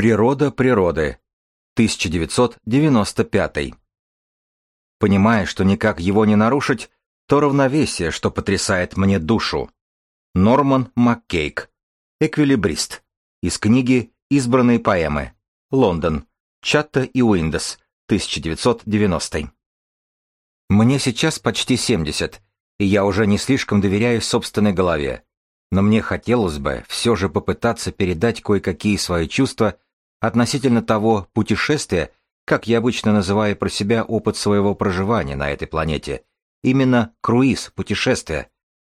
Природа природы. 1995. Понимая, что никак его не нарушить, то равновесие, что потрясает мне душу. Норман Маккейк. Эквилибрист. Из книги «Избранные поэмы». Лондон. Чатта и Уиндос. 1990. Мне сейчас почти 70, и я уже не слишком доверяю собственной голове. Но мне хотелось бы все же попытаться передать кое-какие свои чувства относительно того путешествия, как я обычно называю про себя опыт своего проживания на этой планете, именно круиз, путешествие,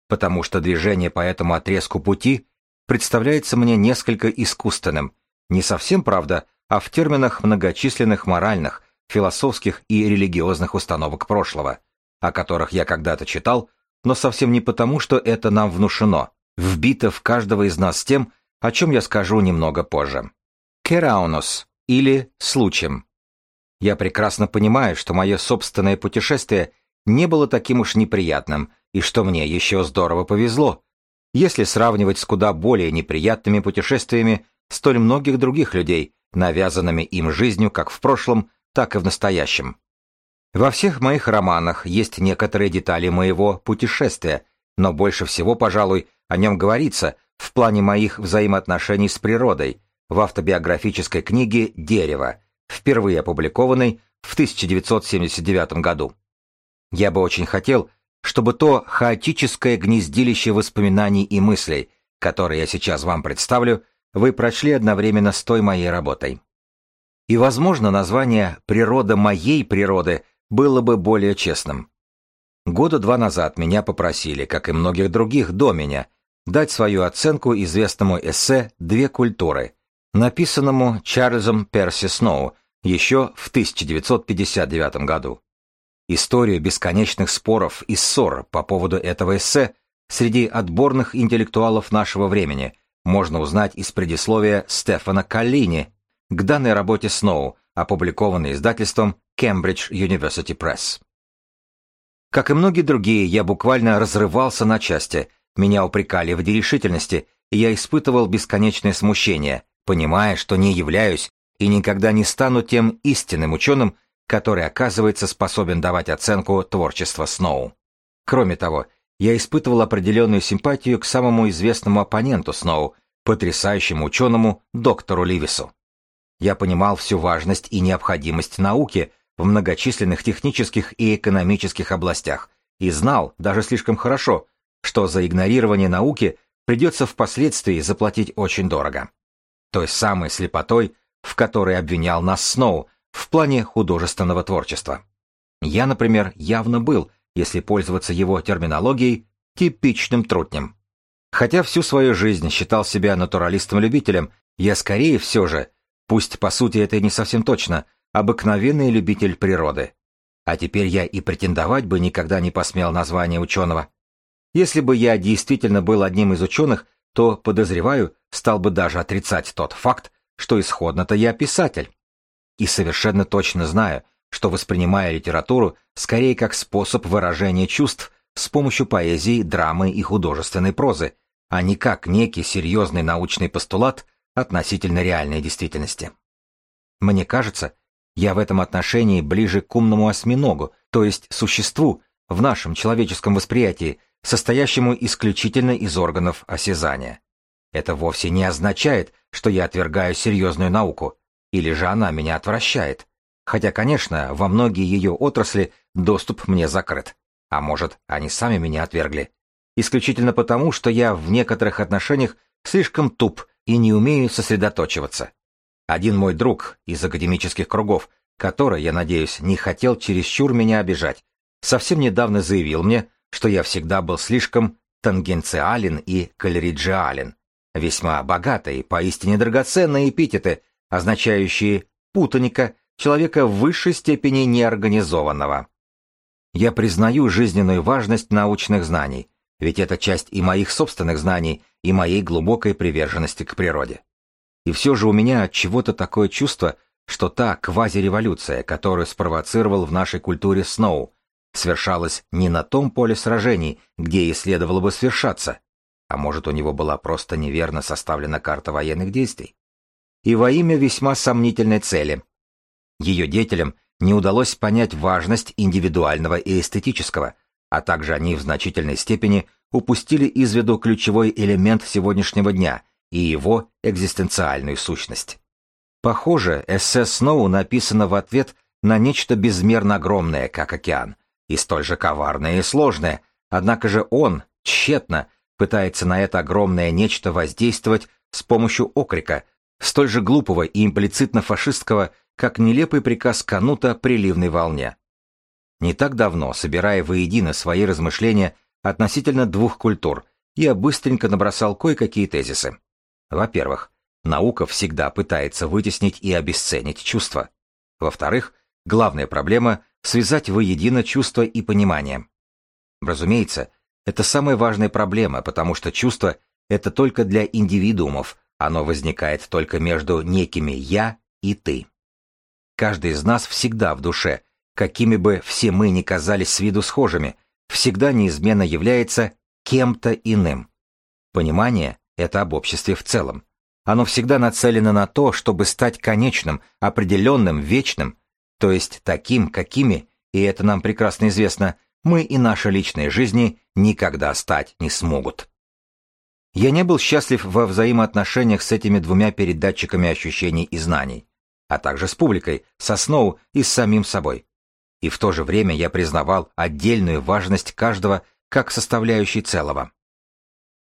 потому что движение по этому отрезку пути представляется мне несколько искусственным, не совсем, правда, а в терминах многочисленных моральных, философских и религиозных установок прошлого, о которых я когда-то читал, но совсем не потому, что это нам внушено, вбито в каждого из нас тем, о чем я скажу немного позже. Кераунос или случаем. Я прекрасно понимаю, что мое собственное путешествие не было таким уж неприятным, и что мне еще здорово повезло, если сравнивать с куда более неприятными путешествиями столь многих других людей, навязанными им жизнью как в прошлом, так и в настоящем. Во всех моих романах есть некоторые детали моего путешествия, но больше всего, пожалуй, о нем говорится в плане моих взаимоотношений с природой в автобиографической книге «Дерево», впервые опубликованной в 1979 году. Я бы очень хотел, чтобы то хаотическое гнездилище воспоминаний и мыслей, которое я сейчас вам представлю, вы прочли одновременно с той моей работой. И, возможно, название «Природа моей природы» было бы более честным. Года два назад меня попросили, как и многих других до меня, дать свою оценку известному эссе «Две культуры», написанному Чарльзом Перси Сноу еще в 1959 году. Историю бесконечных споров и ссор по поводу этого эссе среди отборных интеллектуалов нашего времени можно узнать из предисловия Стефана Каллини к данной работе Сноу, опубликованной издательством Cambridge University Press. Как и многие другие, я буквально разрывался на части, меня упрекали в нерешительности, и я испытывал бесконечное смущение, понимая, что не являюсь и никогда не стану тем истинным ученым, который оказывается способен давать оценку творчества Сноу. Кроме того, я испытывал определенную симпатию к самому известному оппоненту Сноу, потрясающему ученому доктору Ливису. Я понимал всю важность и необходимость науки в многочисленных технических и экономических областях и знал, даже слишком хорошо, что за игнорирование науки придется впоследствии заплатить очень дорого. Той самой слепотой, в которой обвинял нас Сноу в плане художественного творчества. Я, например, явно был, если пользоваться его терминологией, типичным трутнем. Хотя всю свою жизнь считал себя натуралистом-любителем, я скорее все же, пусть по сути это и не совсем точно, обыкновенный любитель природы. А теперь я и претендовать бы никогда не посмел название ученого. Если бы я действительно был одним из ученых, то, подозреваю, стал бы даже отрицать тот факт, что исходно-то я писатель. И совершенно точно знаю, что воспринимая литературу скорее как способ выражения чувств с помощью поэзии, драмы и художественной прозы, а не как некий серьезный научный постулат относительно реальной действительности. Мне кажется, я в этом отношении ближе к умному осьминогу, то есть существу, в нашем человеческом восприятии, состоящему исключительно из органов осязания. Это вовсе не означает, что я отвергаю серьезную науку, или же она меня отвращает. Хотя, конечно, во многие ее отрасли доступ мне закрыт. А может, они сами меня отвергли. Исключительно потому, что я в некоторых отношениях слишком туп и не умею сосредоточиваться. Один мой друг из академических кругов, который, я надеюсь, не хотел чересчур меня обижать, совсем недавно заявил мне, что я всегда был слишком тангенциален и калериджиален, весьма богатые, поистине драгоценные эпитеты, означающие путаника, человека в высшей степени неорганизованного. Я признаю жизненную важность научных знаний, ведь это часть и моих собственных знаний, и моей глубокой приверженности к природе. И все же у меня от чего-то такое чувство, что та квазиреволюция, которую спровоцировал в нашей культуре Сноу, свершалась не на том поле сражений, где и следовало бы свершаться, а может у него была просто неверно составлена карта военных действий. и во имя весьма сомнительной цели. Ее деятелям не удалось понять важность индивидуального и эстетического, а также они в значительной степени упустили из виду ключевой элемент сегодняшнего дня и его экзистенциальную сущность. Похоже, эссе Сноу написано в ответ на нечто безмерно огромное, как океан, и столь же коварное и сложное, однако же он, тщетно, пытается на это огромное нечто воздействовать с помощью окрика, столь же глупого и имплицитно фашистского, как нелепый приказ Канута приливной волне. Не так давно, собирая воедино свои размышления относительно двух культур, я быстренько набросал кое-какие тезисы. Во-первых, наука всегда пытается вытеснить и обесценить чувства. Во-вторых, главная проблема — связать воедино чувство и понимание. Разумеется, это самая важная проблема, потому что чувство — это только для индивидуумов, оно возникает только между некими «я» и «ты». Каждый из нас всегда в душе, какими бы все мы ни казались с виду схожими, всегда неизменно является кем-то иным. Понимание — это об обществе в целом. Оно всегда нацелено на то, чтобы стать конечным, определенным, вечным, то есть таким, какими, и это нам прекрасно известно, мы и наши личные жизни никогда стать не смогут. Я не был счастлив во взаимоотношениях с этими двумя передатчиками ощущений и знаний, а также с публикой, со Сноу и с самим собой. И в то же время я признавал отдельную важность каждого как составляющей целого.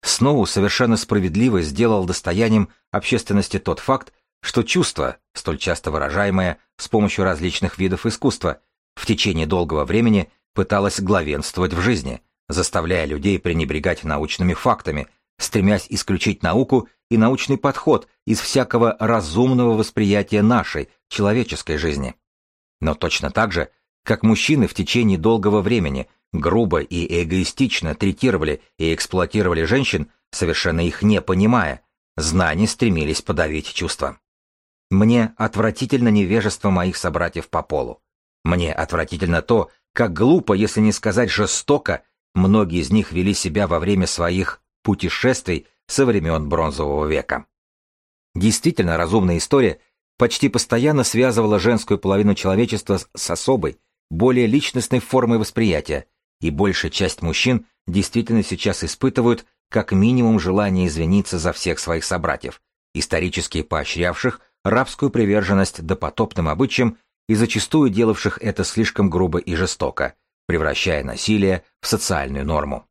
Сноу совершенно справедливо сделал достоянием общественности тот факт, что чувство, столь часто выражаемое с помощью различных видов искусства, в течение долгого времени пыталось главенствовать в жизни, заставляя людей пренебрегать научными фактами, стремясь исключить науку и научный подход из всякого разумного восприятия нашей, человеческой жизни. Но точно так же, как мужчины в течение долгого времени грубо и эгоистично третировали и эксплуатировали женщин, совершенно их не понимая, знания стремились подавить чувства. Мне отвратительно невежество моих собратьев по полу. Мне отвратительно то, как глупо, если не сказать жестоко, многие из них вели себя во время своих путешествий со времен Бронзового века. Действительно разумная история почти постоянно связывала женскую половину человечества с особой, более личностной формой восприятия, и большая часть мужчин действительно сейчас испытывают как минимум желание извиниться за всех своих собратьев, исторически поощрявших рабскую приверженность допотопным обычаям и зачастую делавших это слишком грубо и жестоко, превращая насилие в социальную норму.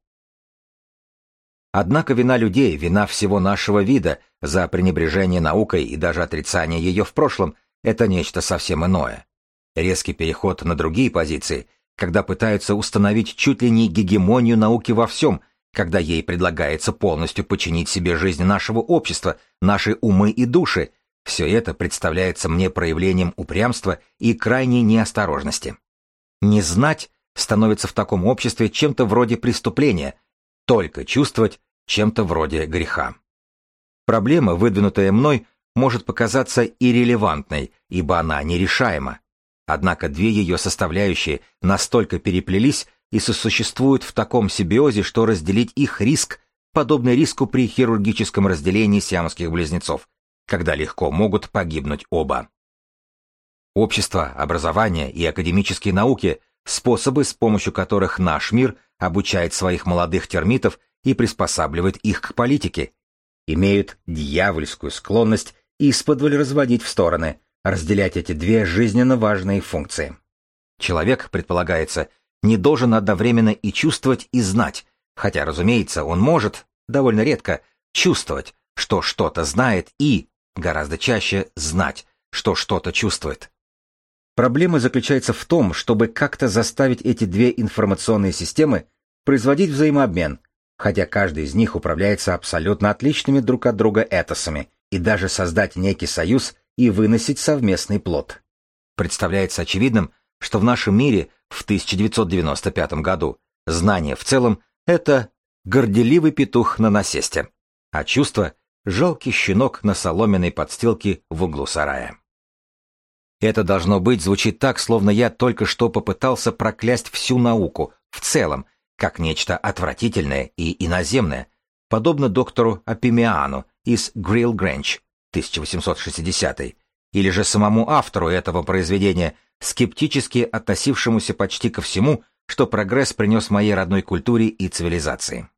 Однако вина людей, вина всего нашего вида за пренебрежение наукой и даже отрицание ее в прошлом – это нечто совсем иное. Резкий переход на другие позиции, когда пытаются установить чуть ли не гегемонию науки во всем, когда ей предлагается полностью подчинить себе жизнь нашего общества, наши умы и души, все это представляется мне проявлением упрямства и крайней неосторожности. Не знать становится в таком обществе чем-то вроде преступления, только чувствовать чем-то вроде греха. Проблема, выдвинутая мной, может показаться иррелевантной, ибо она нерешаема. Однако две ее составляющие настолько переплелись и сосуществуют в таком симбиозе, что разделить их риск, подобный риску при хирургическом разделении сиамских близнецов, когда легко могут погибнуть оба. Общество, образование и академические науки – способы, с помощью которых наш мир обучает своих молодых термитов и приспосабливает их к политике, имеют дьявольскую склонность исподволь разводить в стороны, разделять эти две жизненно важные функции. Человек, предполагается, не должен одновременно и чувствовать, и знать, хотя, разумеется, он может, довольно редко, чувствовать, что что-то знает и, Гораздо чаще знать, что что-то чувствует. Проблема заключается в том, чтобы как-то заставить эти две информационные системы производить взаимообмен, хотя каждый из них управляется абсолютно отличными друг от друга этосами, и даже создать некий союз и выносить совместный плод. Представляется очевидным, что в нашем мире в 1995 году знание в целом — это горделивый петух на насесте, а чувство жалкий щенок на соломенной подстилке в углу сарая. Это должно быть звучит так, словно я только что попытался проклясть всю науку в целом, как нечто отвратительное и иноземное, подобно доктору Апимиану из Грилл Грэнч, 1860 или же самому автору этого произведения, скептически относившемуся почти ко всему, что прогресс принес моей родной культуре и цивилизации.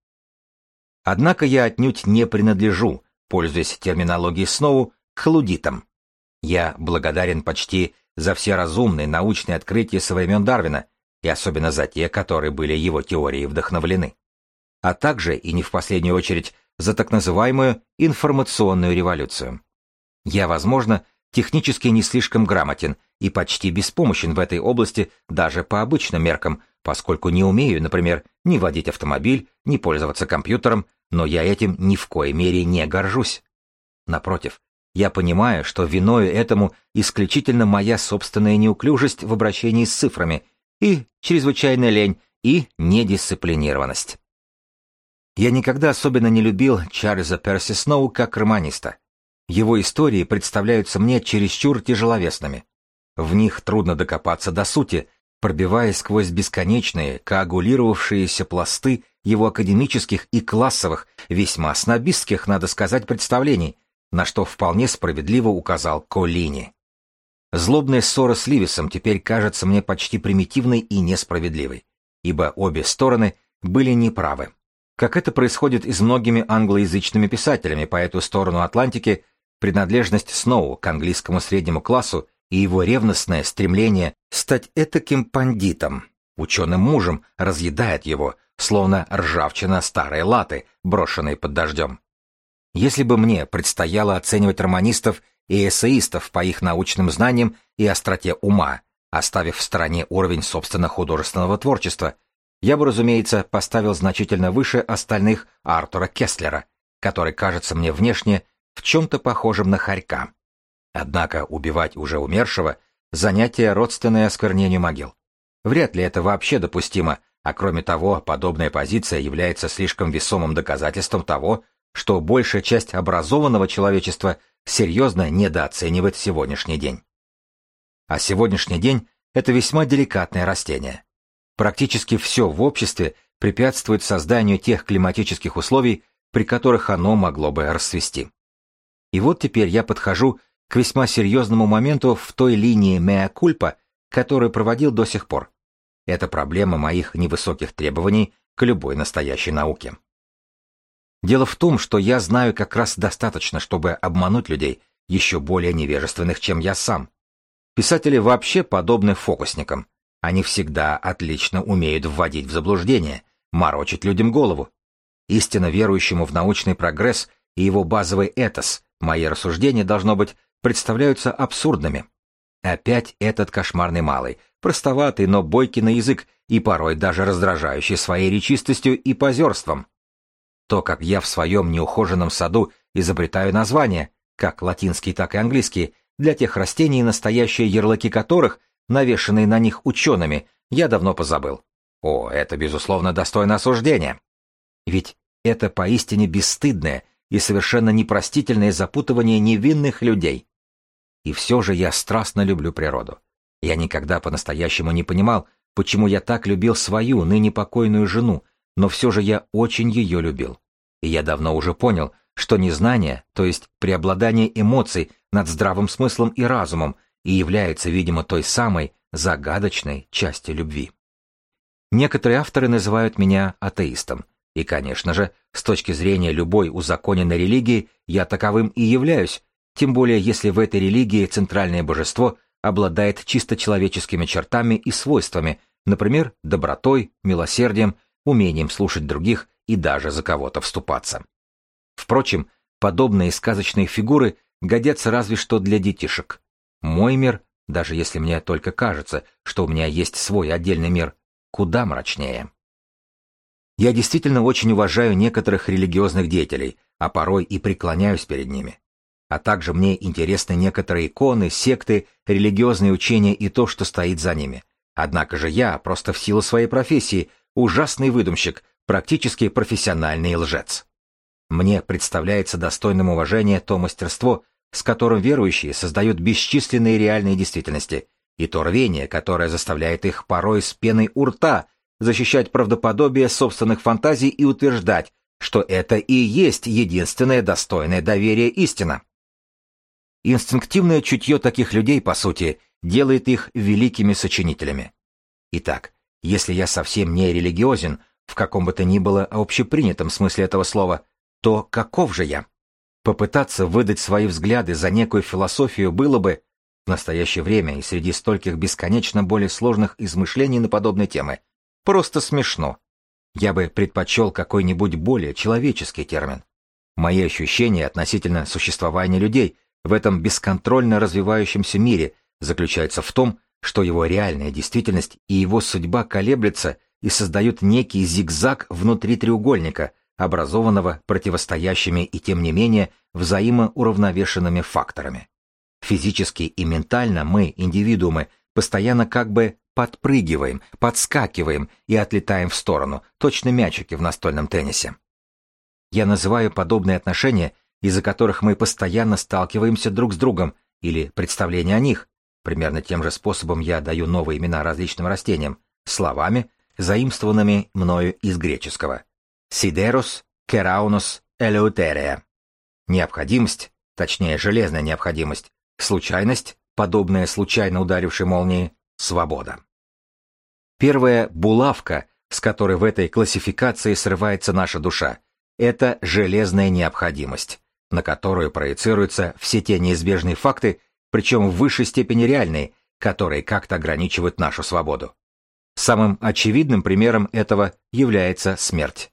Однако я отнюдь не принадлежу, пользуясь терминологией Сноу, к халудитам. Я благодарен почти за все разумные научные открытия со времен Дарвина, и особенно за те, которые были его теорией вдохновлены. А также, и не в последнюю очередь, за так называемую информационную революцию. Я, возможно, технически не слишком грамотен и почти беспомощен в этой области даже по обычным меркам, поскольку не умею, например, ни водить автомобиль, ни пользоваться компьютером, но я этим ни в коей мере не горжусь. Напротив, я понимаю, что виною этому исключительно моя собственная неуклюжесть в обращении с цифрами и чрезвычайная лень и недисциплинированность. Я никогда особенно не любил Чарльза Перси Сноу как романиста. Его истории представляются мне чересчур тяжеловесными. В них трудно докопаться до сути, пробиваясь сквозь бесконечные, коагулировавшиеся пласты его академических и классовых, весьма снобистских, надо сказать, представлений, на что вполне справедливо указал Коллини. Злобная ссора с Ливисом теперь кажется мне почти примитивной и несправедливой, ибо обе стороны были неправы. Как это происходит и с многими англоязычными писателями по эту сторону Атлантики, Принадлежность Сноу к английскому среднему классу и его ревностное стремление стать этаким пандитом, ученым мужем, разъедает его, словно ржавчина старой латы, брошенной под дождем. Если бы мне предстояло оценивать романистов и эссеистов по их научным знаниям и остроте ума, оставив в стороне уровень собственно художественного творчества, я бы, разумеется, поставил значительно выше остальных Артура Кестлера, который кажется мне внешне в чем-то похожем на хорька. Однако убивать уже умершего – занятие, родственное осквернению могил. Вряд ли это вообще допустимо, а кроме того, подобная позиция является слишком весомым доказательством того, что большая часть образованного человечества серьезно недооценивает сегодняшний день. А сегодняшний день – это весьма деликатное растение. Практически все в обществе препятствует созданию тех климатических условий, при которых оно могло бы расцвести. И вот теперь я подхожу к весьма серьезному моменту в той линии меа-кульпа, которую проводил до сих пор. Это проблема моих невысоких требований к любой настоящей науке. Дело в том, что я знаю как раз достаточно, чтобы обмануть людей, еще более невежественных, чем я сам. Писатели вообще подобны фокусникам. Они всегда отлично умеют вводить в заблуждение, морочить людям голову. Истинно верующему в научный прогресс и его базовый этос Мои рассуждения, должно быть, представляются абсурдными. Опять этот кошмарный малый, простоватый, но бойкий на язык и порой даже раздражающий своей речистостью и позерством. То, как я в своем неухоженном саду изобретаю названия, как латинские, так и английские, для тех растений, настоящие ярлыки которых, навешанные на них учеными, я давно позабыл. О, это, безусловно, достойно осуждения. Ведь это поистине бесстыдное и совершенно непростительное запутывание невинных людей. И все же я страстно люблю природу. Я никогда по-настоящему не понимал, почему я так любил свою, ныне покойную жену, но все же я очень ее любил. И я давно уже понял, что незнание, то есть преобладание эмоций над здравым смыслом и разумом, и является, видимо, той самой загадочной частью любви. Некоторые авторы называют меня атеистом, и, конечно же, с точки зрения любой узаконенной религии, я таковым и являюсь, тем более если в этой религии центральное божество обладает чисто человеческими чертами и свойствами, например, добротой, милосердием, умением слушать других и даже за кого-то вступаться. Впрочем, подобные сказочные фигуры годятся разве что для детишек. Мой мир, даже если мне только кажется, что у меня есть свой отдельный мир, куда мрачнее. Я действительно очень уважаю некоторых религиозных деятелей, а порой и преклоняюсь перед ними. А также мне интересны некоторые иконы, секты, религиозные учения и то, что стоит за ними. Однако же я, просто в силу своей профессии, ужасный выдумщик, практически профессиональный лжец. Мне представляется достойным уважения то мастерство, с которым верующие создают бесчисленные реальные действительности, и то рвение, которое заставляет их порой с пеной у рта защищать правдоподобие собственных фантазий и утверждать, что это и есть единственная достойная доверия истина. Инстинктивное чутье таких людей, по сути, делает их великими сочинителями. Итак, если я совсем не религиозен, в каком бы то ни было общепринятом смысле этого слова, то каков же я? Попытаться выдать свои взгляды за некую философию было бы, в настоящее время и среди стольких бесконечно более сложных измышлений на подобные темы, просто смешно. Я бы предпочел какой-нибудь более человеческий термин. Мои ощущения относительно существования людей в этом бесконтрольно развивающемся мире заключаются в том, что его реальная действительность и его судьба колеблются и создают некий зигзаг внутри треугольника – образованного противостоящими и тем не менее взаимоуравновешенными факторами. Физически и ментально мы, индивидуумы, постоянно как бы подпрыгиваем, подскакиваем и отлетаем в сторону, точно мячики в настольном теннисе. Я называю подобные отношения, из-за которых мы постоянно сталкиваемся друг с другом, или представление о них, примерно тем же способом я даю новые имена различным растениям, словами, заимствованными мною из греческого. Сидерус, Кераунус, Элеутерия. Необходимость, точнее железная необходимость, случайность, подобная случайно ударившей молнии, свобода. Первая булавка, с которой в этой классификации срывается наша душа, это железная необходимость, на которую проецируются все те неизбежные факты, причем в высшей степени реальные, которые как-то ограничивают нашу свободу. Самым очевидным примером этого является смерть.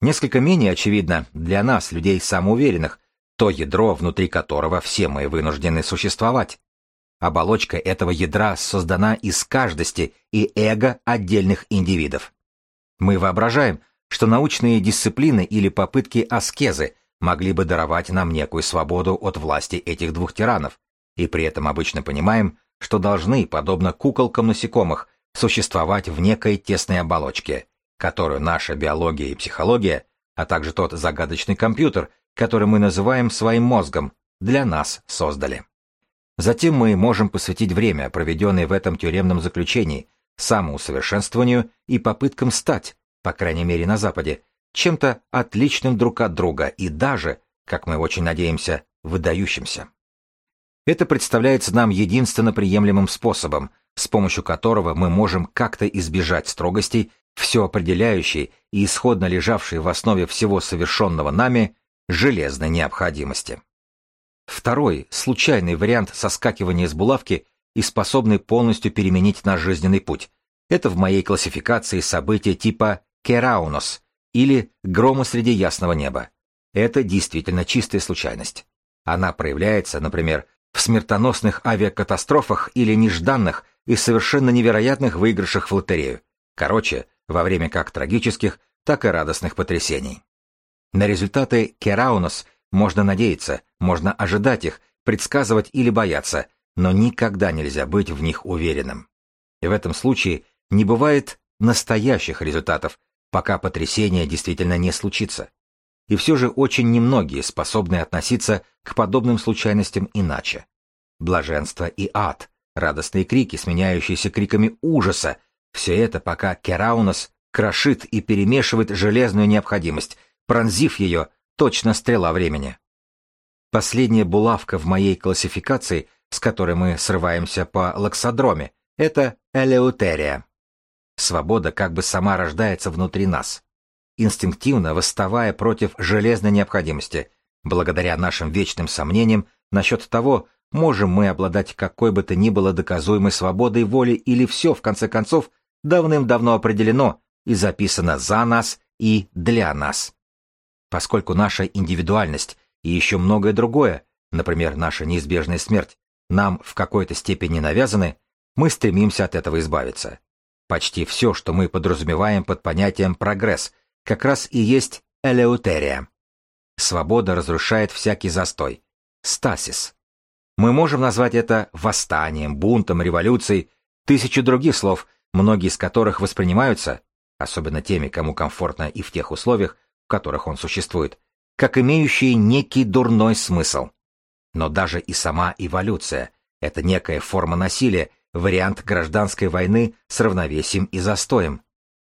Несколько менее очевидно для нас, людей самоуверенных, то ядро, внутри которого все мы вынуждены существовать. Оболочка этого ядра создана из каждости и эго отдельных индивидов. Мы воображаем, что научные дисциплины или попытки аскезы могли бы даровать нам некую свободу от власти этих двух тиранов, и при этом обычно понимаем, что должны, подобно куколкам насекомых, существовать в некой тесной оболочке, которую наша биология и психология, а также тот загадочный компьютер, который мы называем своим мозгом, для нас создали. Затем мы можем посвятить время, проведенное в этом тюремном заключении, самоусовершенствованию и попыткам стать, по крайней мере на Западе, чем-то отличным друг от друга и даже, как мы очень надеемся, выдающимся. Это представляется нам единственно приемлемым способом, с помощью которого мы можем как-то избежать строгостей все определяющей и исходно лежавшей в основе всего совершенного нами железной необходимости. Второй, случайный вариант соскакивания с булавки и способный полностью переменить наш жизненный путь. Это в моей классификации события типа кераунос или грома среди ясного неба. Это действительно чистая случайность. Она проявляется, например, в смертоносных авиакатастрофах или нежданных и совершенно невероятных выигрышах в лотерею. Короче, во время как трагических, так и радостных потрясений. На результаты Кераунос можно надеяться, можно ожидать их, предсказывать или бояться, но никогда нельзя быть в них уверенным. И в этом случае не бывает настоящих результатов, пока потрясение действительно не случится. И все же очень немногие способны относиться к подобным случайностям иначе. Блаженство и ад, радостные крики, сменяющиеся криками ужаса, все это пока Кераунос крошит и перемешивает железную необходимость, пронзив ее, точно стрела времени. Последняя булавка в моей классификации, с которой мы срываемся по лаксодроме, это элеутерия. Свобода как бы сама рождается внутри нас. Инстинктивно восставая против железной необходимости, благодаря нашим вечным сомнениям насчет того, можем мы обладать какой бы то ни было доказуемой свободой воли или все, в конце концов, давным-давно определено и записано за нас и для нас. Поскольку наша индивидуальность и еще многое другое, например, наша неизбежная смерть, нам в какой-то степени навязаны, мы стремимся от этого избавиться. Почти все, что мы подразумеваем под понятием «прогресс», как раз и есть элеутерия. Свобода разрушает всякий застой. Стасис. Мы можем назвать это восстанием, бунтом, революцией, тысячу других слов, многие из которых воспринимаются, особенно теми, кому комфортно и в тех условиях, в которых он существует, как имеющие некий дурной смысл. Но даже и сама эволюция — это некая форма насилия, вариант гражданской войны с равновесием и застоем.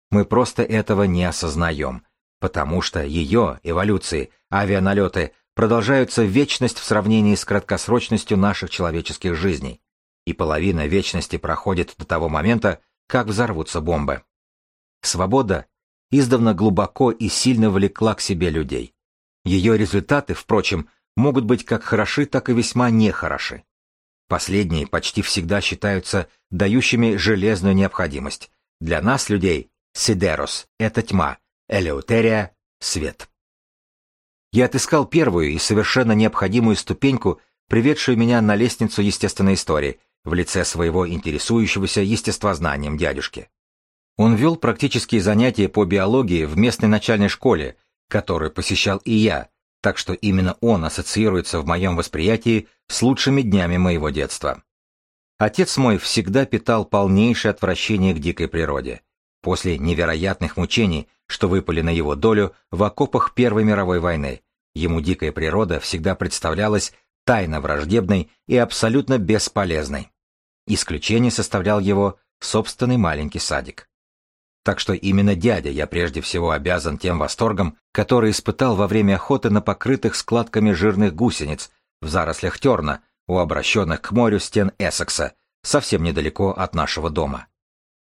Мы просто этого не осознаем, потому что ее, эволюции, авианалеты, продолжаются вечность в сравнении с краткосрочностью наших человеческих жизней, и половина вечности проходит до того момента, как взорвутся бомбы. Свобода издавна глубоко и сильно влекла к себе людей. Ее результаты, впрочем, могут быть как хороши, так и весьма нехороши. Последние почти всегда считаются дающими железную необходимость. Для нас, людей, сидерос — это тьма, элеутерия — свет. Я отыскал первую и совершенно необходимую ступеньку, приведшую меня на лестницу естественной истории, в лице своего интересующегося естествознанием дядюшки. Он вел практические занятия по биологии в местной начальной школе, которую посещал и я, так что именно он ассоциируется в моем восприятии с лучшими днями моего детства. Отец мой всегда питал полнейшее отвращение к дикой природе. После невероятных мучений, что выпали на его долю в окопах Первой мировой войны, ему дикая природа всегда представлялась тайно враждебной и абсолютно бесполезной. Исключение составлял его собственный маленький садик. Так что именно дядя я прежде всего обязан тем восторгом, который испытал во время охоты на покрытых складками жирных гусениц в зарослях терна у обращенных к морю стен Эссекса, совсем недалеко от нашего дома.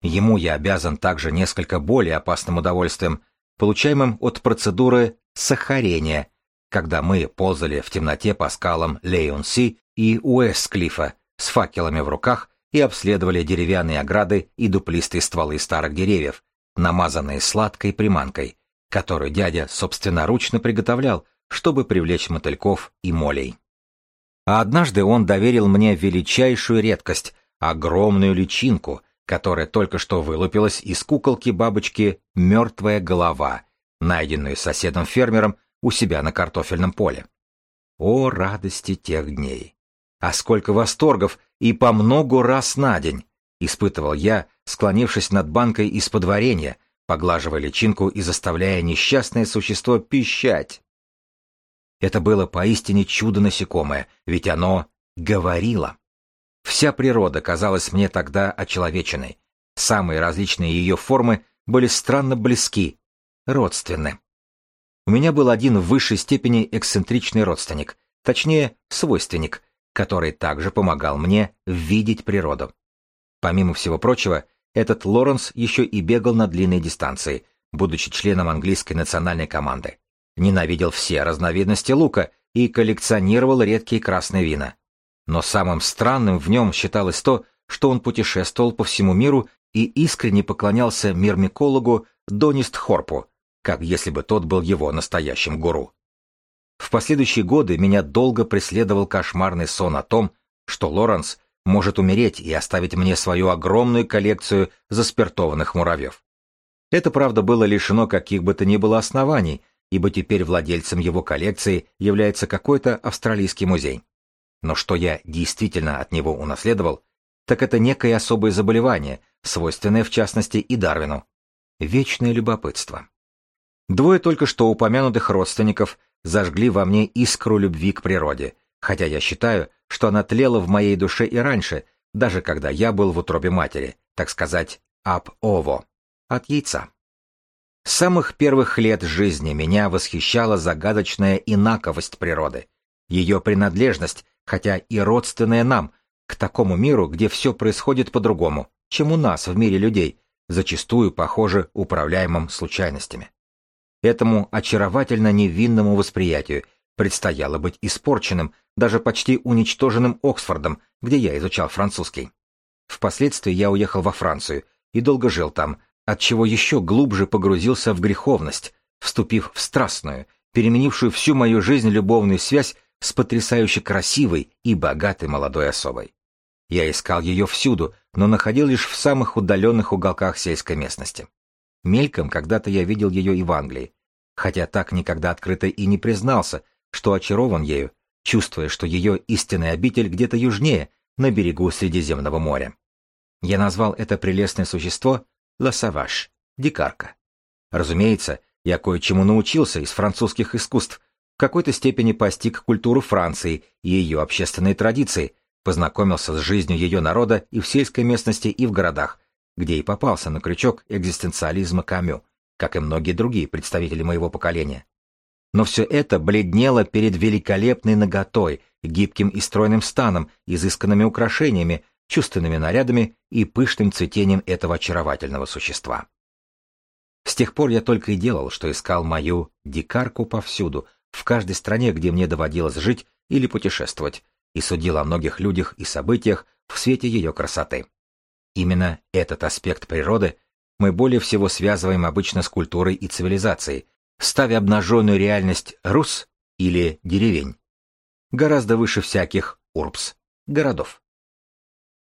Ему я обязан также несколько более опасным удовольствием, получаемым от процедуры сахарения, когда мы ползали в темноте по скалам Лейон-Си и Уэстклифа с факелами в руках и обследовали деревянные ограды и дуплистые стволы старых деревьев, намазанные сладкой приманкой, которую дядя собственноручно приготовлял, чтобы привлечь мотыльков и молей. А однажды он доверил мне величайшую редкость — огромную личинку, которая только что вылупилась из куколки бабочки «мертвая голова», найденную соседом-фермером у себя на картофельном поле. О радости тех дней! А сколько восторгов и по многу раз на день! Испытывал я, склонившись над банкой из-под варенья, поглаживая личинку и заставляя несчастное существо пищать. Это было поистине чудо насекомое, ведь оно говорило. Вся природа казалась мне тогда очеловеченной. Самые различные ее формы были странно близки, родственны. У меня был один в высшей степени эксцентричный родственник, точнее, свойственник, который также помогал мне видеть природу. Помимо всего прочего, этот Лоренс еще и бегал на длинные дистанции, будучи членом английской национальной команды. Ненавидел все разновидности лука и коллекционировал редкие красные вина. Но самым странным в нем считалось то, что он путешествовал по всему миру и искренне поклонялся мирмикологу Донист Хорпу, как если бы тот был его настоящим гуру. В последующие годы меня долго преследовал кошмарный сон о том, что Лоренс может умереть и оставить мне свою огромную коллекцию заспиртованных муравьев. Это, правда, было лишено каких бы то ни было оснований, ибо теперь владельцем его коллекции является какой-то австралийский музей. Но что я действительно от него унаследовал, так это некое особое заболевание, свойственное в частности и Дарвину. Вечное любопытство. Двое только что упомянутых родственников зажгли во мне искру любви к природе, хотя я считаю, что она тлела в моей душе и раньше, даже когда я был в утробе матери, так сказать, ап ово, от яйца. С самых первых лет жизни меня восхищала загадочная инаковость природы, ее принадлежность, хотя и родственная нам, к такому миру, где все происходит по-другому, чем у нас в мире людей, зачастую, похоже, управляемым случайностями. Этому очаровательно невинному восприятию предстояло быть испорченным, даже почти уничтоженным Оксфордом, где я изучал французский. Впоследствии я уехал во Францию и долго жил там, отчего еще глубже погрузился в греховность, вступив в страстную, переменившую всю мою жизнь любовную связь с потрясающе красивой и богатой молодой особой. Я искал ее всюду, но находил лишь в самых удаленных уголках сельской местности. Мельком когда-то я видел ее и в Англии, хотя так никогда открыто и не признался, что очарован ею, чувствуя, что ее истинный обитель где-то южнее, на берегу Средиземного моря. Я назвал это прелестное существо Ласаваш, дикарка. Разумеется, я кое-чему научился из французских искусств, в какой-то степени постиг культуру Франции и ее общественные традиции, познакомился с жизнью ее народа и в сельской местности, и в городах, где и попался на крючок экзистенциализма Камю, как и многие другие представители моего поколения. Но все это бледнело перед великолепной наготой, гибким и стройным станом, изысканными украшениями, чувственными нарядами и пышным цветением этого очаровательного существа. С тех пор я только и делал, что искал мою дикарку повсюду, в каждой стране, где мне доводилось жить или путешествовать, и судил о многих людях и событиях в свете ее красоты. Именно этот аспект природы мы более всего связываем обычно с культурой и цивилизацией, ставя обнаженную реальность рус или деревень гораздо выше всяких урбс, городов.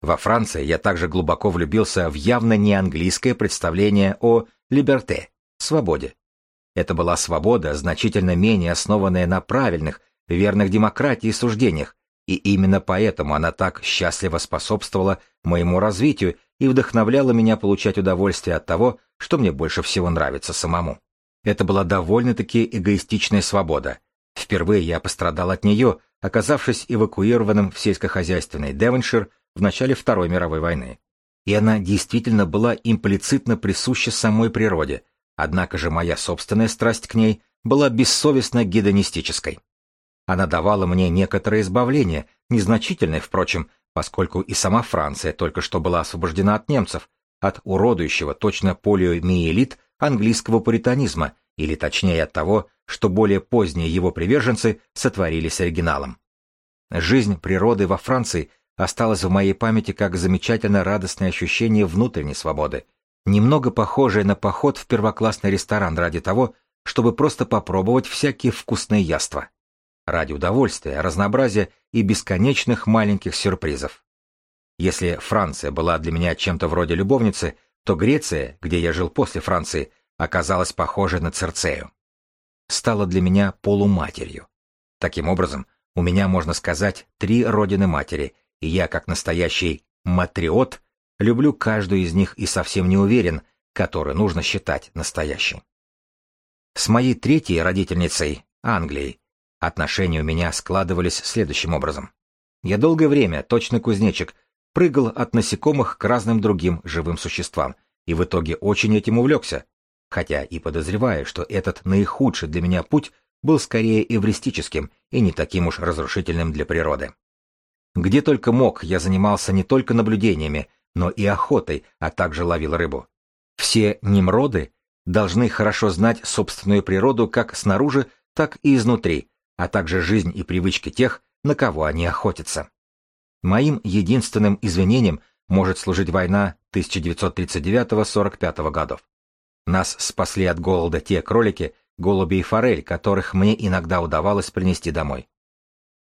Во Франции я также глубоко влюбился в явно не английское представление о либерте, свободе. Это была свобода, значительно менее основанная на правильных, верных демократии суждениях, и именно поэтому она так счастливо способствовала моему развитию и вдохновляла меня получать удовольствие от того, что мне больше всего нравится самому. Это была довольно-таки эгоистичная свобода. Впервые я пострадал от нее, оказавшись эвакуированным в сельскохозяйственный Девоншир в начале Второй мировой войны. И она действительно была имплицитно присуща самой природе, однако же моя собственная страсть к ней была бессовестно гедонистической. Она давала мне некоторое избавление, незначительное, впрочем, поскольку и сама Франция только что была освобождена от немцев, от уродующего точно полиомиелит английского пуританизма, или точнее от того, что более поздние его приверженцы сотворили с оригиналом. Жизнь природы во Франции осталась в моей памяти как замечательно радостное ощущение внутренней свободы, немного похожее на поход в первоклассный ресторан ради того, чтобы просто попробовать всякие вкусные яства. Ради удовольствия, разнообразия и бесконечных маленьких сюрпризов. Если Франция была для меня чем-то вроде любовницы, то Греция, где я жил после Франции, оказалась похожа на Церцею стала для меня полуматерью. Таким образом, у меня, можно сказать, три родины матери, и я, как настоящий матриот, люблю каждую из них и совсем не уверен, которую нужно считать настоящей. С моей третьей родительницей, Англией, отношения у меня складывались следующим образом. Я долгое время, точно кузнечик, прыгал от насекомых к разным другим живым существам, и в итоге очень этим увлекся, хотя и подозреваю, что этот наихудший для меня путь был скорее эвристическим и не таким уж разрушительным для природы. Где только мог, я занимался не только наблюдениями, но и охотой, а также ловил рыбу. Все немроды должны хорошо знать собственную природу как снаружи, так и изнутри, а также жизнь и привычки тех, на кого они охотятся. Моим единственным извинением может служить война 1939-45 годов. Нас спасли от голода те кролики, голуби и форель, которых мне иногда удавалось принести домой.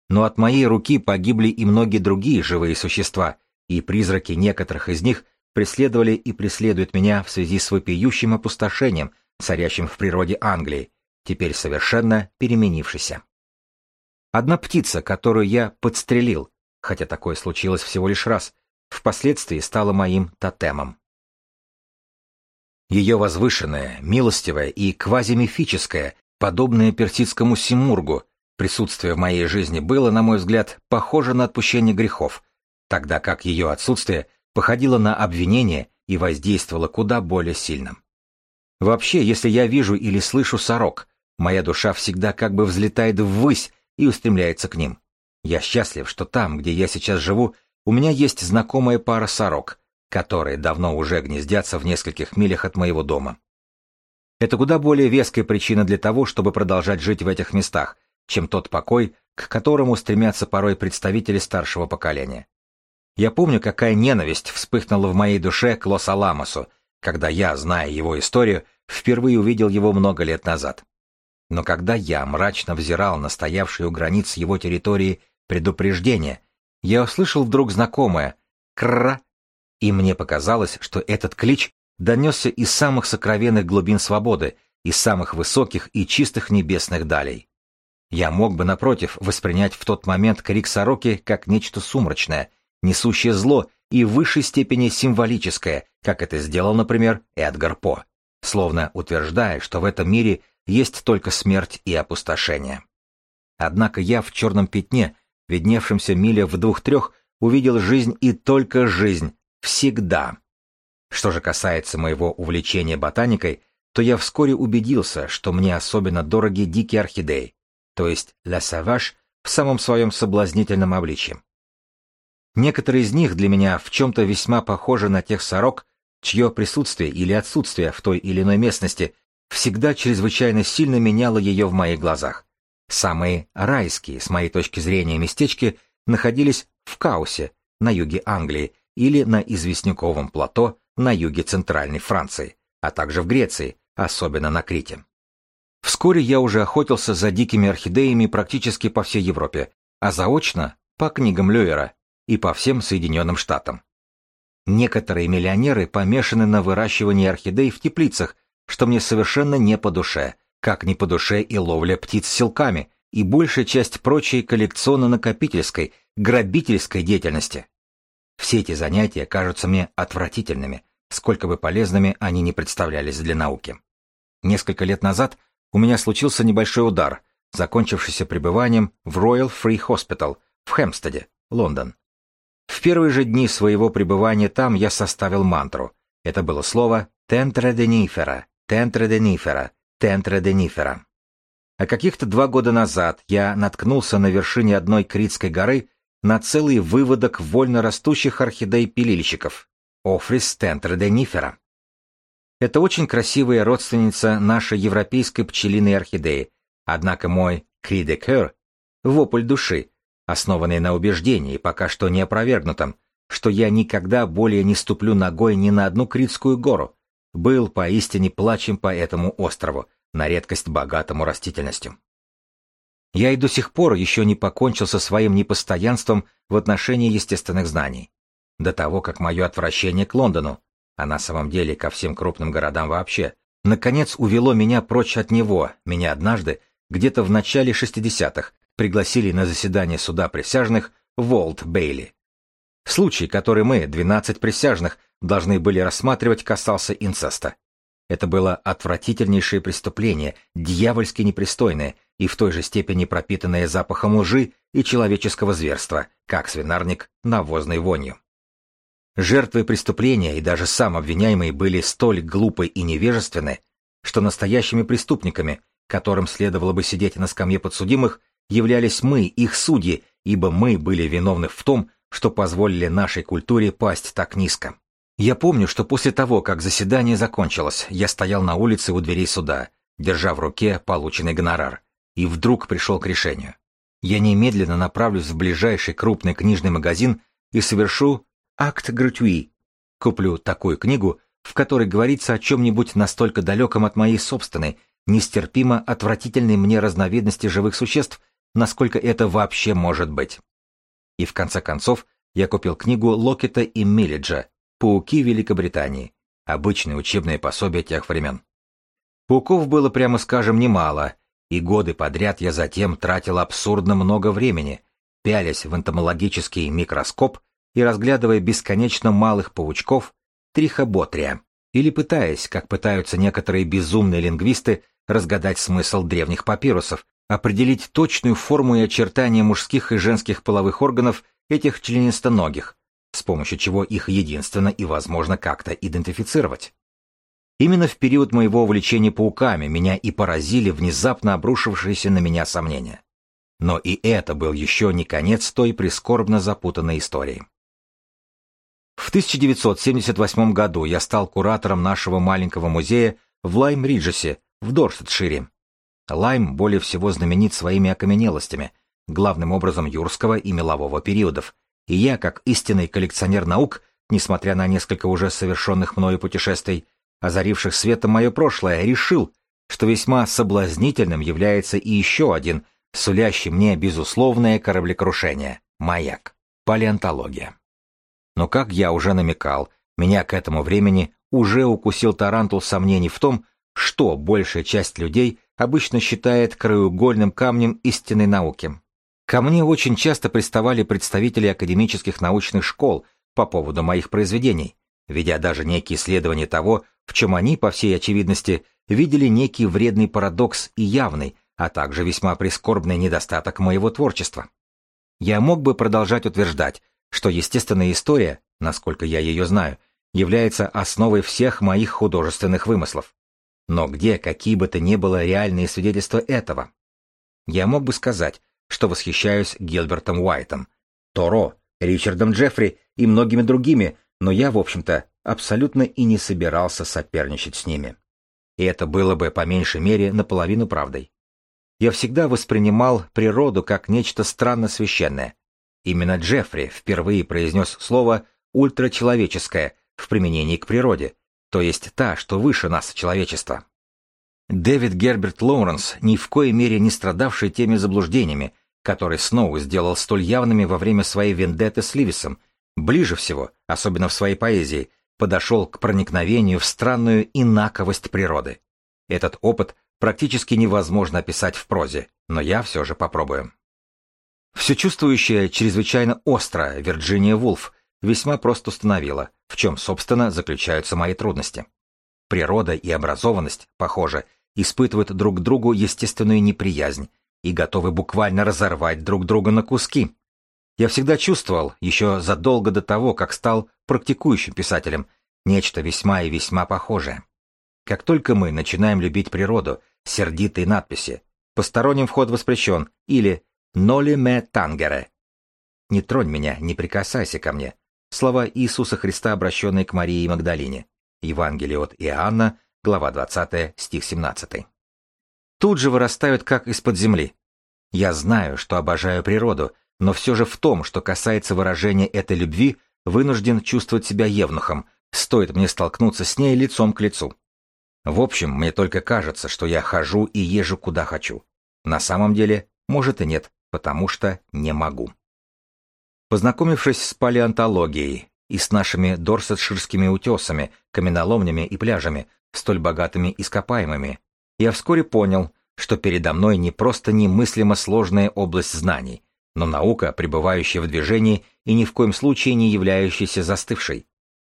Но от моей руки погибли и многие другие живые существа, и призраки некоторых из них преследовали и преследуют меня в связи с вопиющим опустошением, царящим в природе Англии, теперь совершенно переменившейся. Одна птица, которую я подстрелил, хотя такое случилось всего лишь раз, впоследствии стала моим тотемом. Ее возвышенное, милостивое и квазимифическое, подобное персидскому симургу, присутствие в моей жизни было, на мой взгляд, похоже на отпущение грехов, тогда как ее отсутствие походило на обвинение и воздействовало куда более сильным. Вообще, если я вижу или слышу сорок, моя душа всегда как бы взлетает ввысь и устремляется к ним. Я счастлив, что там, где я сейчас живу, у меня есть знакомая пара сорок, которые давно уже гнездятся в нескольких милях от моего дома. Это куда более веская причина для того, чтобы продолжать жить в этих местах, чем тот покой, к которому стремятся порой представители старшего поколения. Я помню, какая ненависть вспыхнула в моей душе к Лос-Аламосу, когда я, зная его историю, впервые увидел его много лет назад. Но когда я мрачно взирал на стоявшие у границ его территории предупреждение, я услышал вдруг знакомое «кра» И мне показалось, что этот клич донесся из самых сокровенных глубин свободы, из самых высоких и чистых небесных далей. Я мог бы, напротив, воспринять в тот момент крик сороки как нечто сумрачное, несущее зло и в высшей степени символическое, как это сделал, например, Эдгар По, словно утверждая, что в этом мире есть только смерть и опустошение. Однако я в черном пятне, видневшемся миля в двух-трех, увидел жизнь и только жизнь, Всегда. Что же касается моего увлечения ботаникой, то я вскоре убедился, что мне особенно дороги дикие орхидеи, то есть ля саваж в самом своем соблазнительном обличье. Некоторые из них для меня в чем-то весьма похожи на тех сорок, чье присутствие или отсутствие в той или иной местности всегда чрезвычайно сильно меняло ее в моих глазах. Самые райские, с моей точки зрения, местечки находились в Каусе, на юге Англии, или на известняковом плато на юге центральной Франции, а также в Греции, особенно на Крите. Вскоре я уже охотился за дикими орхидеями практически по всей Европе, а заочно — по книгам Лёера и по всем Соединенным Штатам. Некоторые миллионеры помешаны на выращивании орхидей в теплицах, что мне совершенно не по душе, как не по душе и ловля птиц силками, и большая часть прочей коллекционно-накопительской, грабительской деятельности. Все эти занятия кажутся мне отвратительными, сколько бы полезными они не представлялись для науки. Несколько лет назад у меня случился небольшой удар, закончившийся пребыванием в Royal Free Hospital в Хэмстеде, Лондон. В первые же дни своего пребывания там я составил мантру. Это было слово «тентре денифера», «тентре денифера», «тентре денифера». А каких-то два года назад я наткнулся на вершине одной Критской горы на целый выводок вольно растущих орхидей-пилильщиков – Офрис тентреденифера. Это очень красивая родственница нашей европейской пчелиной орхидеи, однако мой кридекер – вопль души, основанный на убеждении, пока что не опровергнутом, что я никогда более не ступлю ногой ни на одну Критскую гору, был поистине плачем по этому острову, на редкость богатому растительностью. Я и до сих пор еще не покончил со своим непостоянством в отношении естественных знаний. До того, как мое отвращение к Лондону, а на самом деле ко всем крупным городам вообще, наконец увело меня прочь от него, меня однажды, где-то в начале 60-х, пригласили на заседание суда присяжных в Олд Бейли. Случай, который мы, 12 присяжных, должны были рассматривать, касался инцеста. Это было отвратительнейшее преступление, дьявольски непристойное и в той же степени пропитанное запахом лжи и человеческого зверства, как свинарник навозной вонью. Жертвы преступления и даже сам обвиняемый были столь глупы и невежественны, что настоящими преступниками, которым следовало бы сидеть на скамье подсудимых, являлись мы, их судьи, ибо мы были виновны в том, что позволили нашей культуре пасть так низко. Я помню, что после того, как заседание закончилось, я стоял на улице у дверей суда, держа в руке полученный гонорар, и вдруг пришел к решению. Я немедленно направлюсь в ближайший крупный книжный магазин и совершу акт гратюи. Куплю такую книгу, в которой говорится о чем-нибудь настолько далеком от моей собственной, нестерпимо отвратительной мне разновидности живых существ, насколько это вообще может быть. И в конце концов я купил книгу Локета и Миллиджа Пауки Великобритании. Обычное учебное пособие тех времен. Пауков было, прямо скажем, немало, и годы подряд я затем тратил абсурдно много времени, пялясь в энтомологический микроскоп и разглядывая бесконечно малых паучков трихоботрия, или пытаясь, как пытаются некоторые безумные лингвисты, разгадать смысл древних папирусов, определить точную форму и очертания мужских и женских половых органов этих членистоногих, с помощью чего их единственно и возможно как-то идентифицировать. Именно в период моего увлечения пауками меня и поразили внезапно обрушившиеся на меня сомнения. Но и это был еще не конец той прискорбно запутанной истории. В 1978 году я стал куратором нашего маленького музея в Лайм-Риджесе, в Дорсетшире. Лайм более всего знаменит своими окаменелостями, главным образом юрского и мелового периодов, и я, как истинный коллекционер наук, несмотря на несколько уже совершенных мною путешествий, озаривших светом мое прошлое, решил, что весьма соблазнительным является и еще один, сулящий мне безусловное кораблекрушение — маяк, палеонтология. Но, как я уже намекал, меня к этому времени уже укусил тарантул сомнений в том, что большая часть людей обычно считает краеугольным камнем истинной науки. Ко мне очень часто приставали представители академических научных школ по поводу моих произведений, ведя даже некие исследования того, в чем они, по всей очевидности, видели некий вредный парадокс и явный, а также весьма прискорбный недостаток моего творчества. Я мог бы продолжать утверждать, что естественная история, насколько я ее знаю, является основой всех моих художественных вымыслов. Но где какие бы то ни было реальные свидетельства этого? Я мог бы сказать, что восхищаюсь Гилбертом Уайтом, Торо, Ричардом Джеффри и многими другими, но я, в общем-то, абсолютно и не собирался соперничать с ними. И это было бы, по меньшей мере, наполовину правдой. Я всегда воспринимал природу как нечто странно священное. Именно Джеффри впервые произнес слово «ультрачеловеческое» в применении к природе, то есть та, что выше нас, человечества. Дэвид Герберт Лоуренс, ни в коей мере не страдавший теми заблуждениями, которые Сноу сделал столь явными во время своей вендетты с Ливисом, ближе всего, особенно в своей поэзии, подошел к проникновению в странную инаковость природы. Этот опыт практически невозможно описать в прозе, но я все же попробую. Все чувствующая чрезвычайно остро Вирджиния Вулф весьма просто установила, в чем, собственно, заключаются мои трудности. Природа и образованность, похоже, испытывают друг к другу естественную неприязнь и готовы буквально разорвать друг друга на куски. Я всегда чувствовал, еще задолго до того, как стал практикующим писателем, нечто весьма и весьма похожее. Как только мы начинаем любить природу, сердитые надписи «Посторонним вход воспрещен» или «Ноли ме тангере» «Не тронь меня, не прикасайся ко мне» Слова Иисуса Христа, обращенные к Марии Магдалине. Евангелие от Иоанна, глава 20, стих 17. Тут же вырастают как из-под земли. Я знаю, что обожаю природу, но все же в том, что касается выражения этой любви, вынужден чувствовать себя евнухом, стоит мне столкнуться с ней лицом к лицу. В общем, мне только кажется, что я хожу и езжу куда хочу. На самом деле, может и нет, потому что не могу. Познакомившись с палеонтологией и с нашими дорсетширскими утесами, каменоломнями и пляжами, столь богатыми ископаемыми, я вскоре понял, что передо мной не просто немыслимо сложная область знаний, но наука, пребывающая в движении и ни в коем случае не являющаяся застывшей.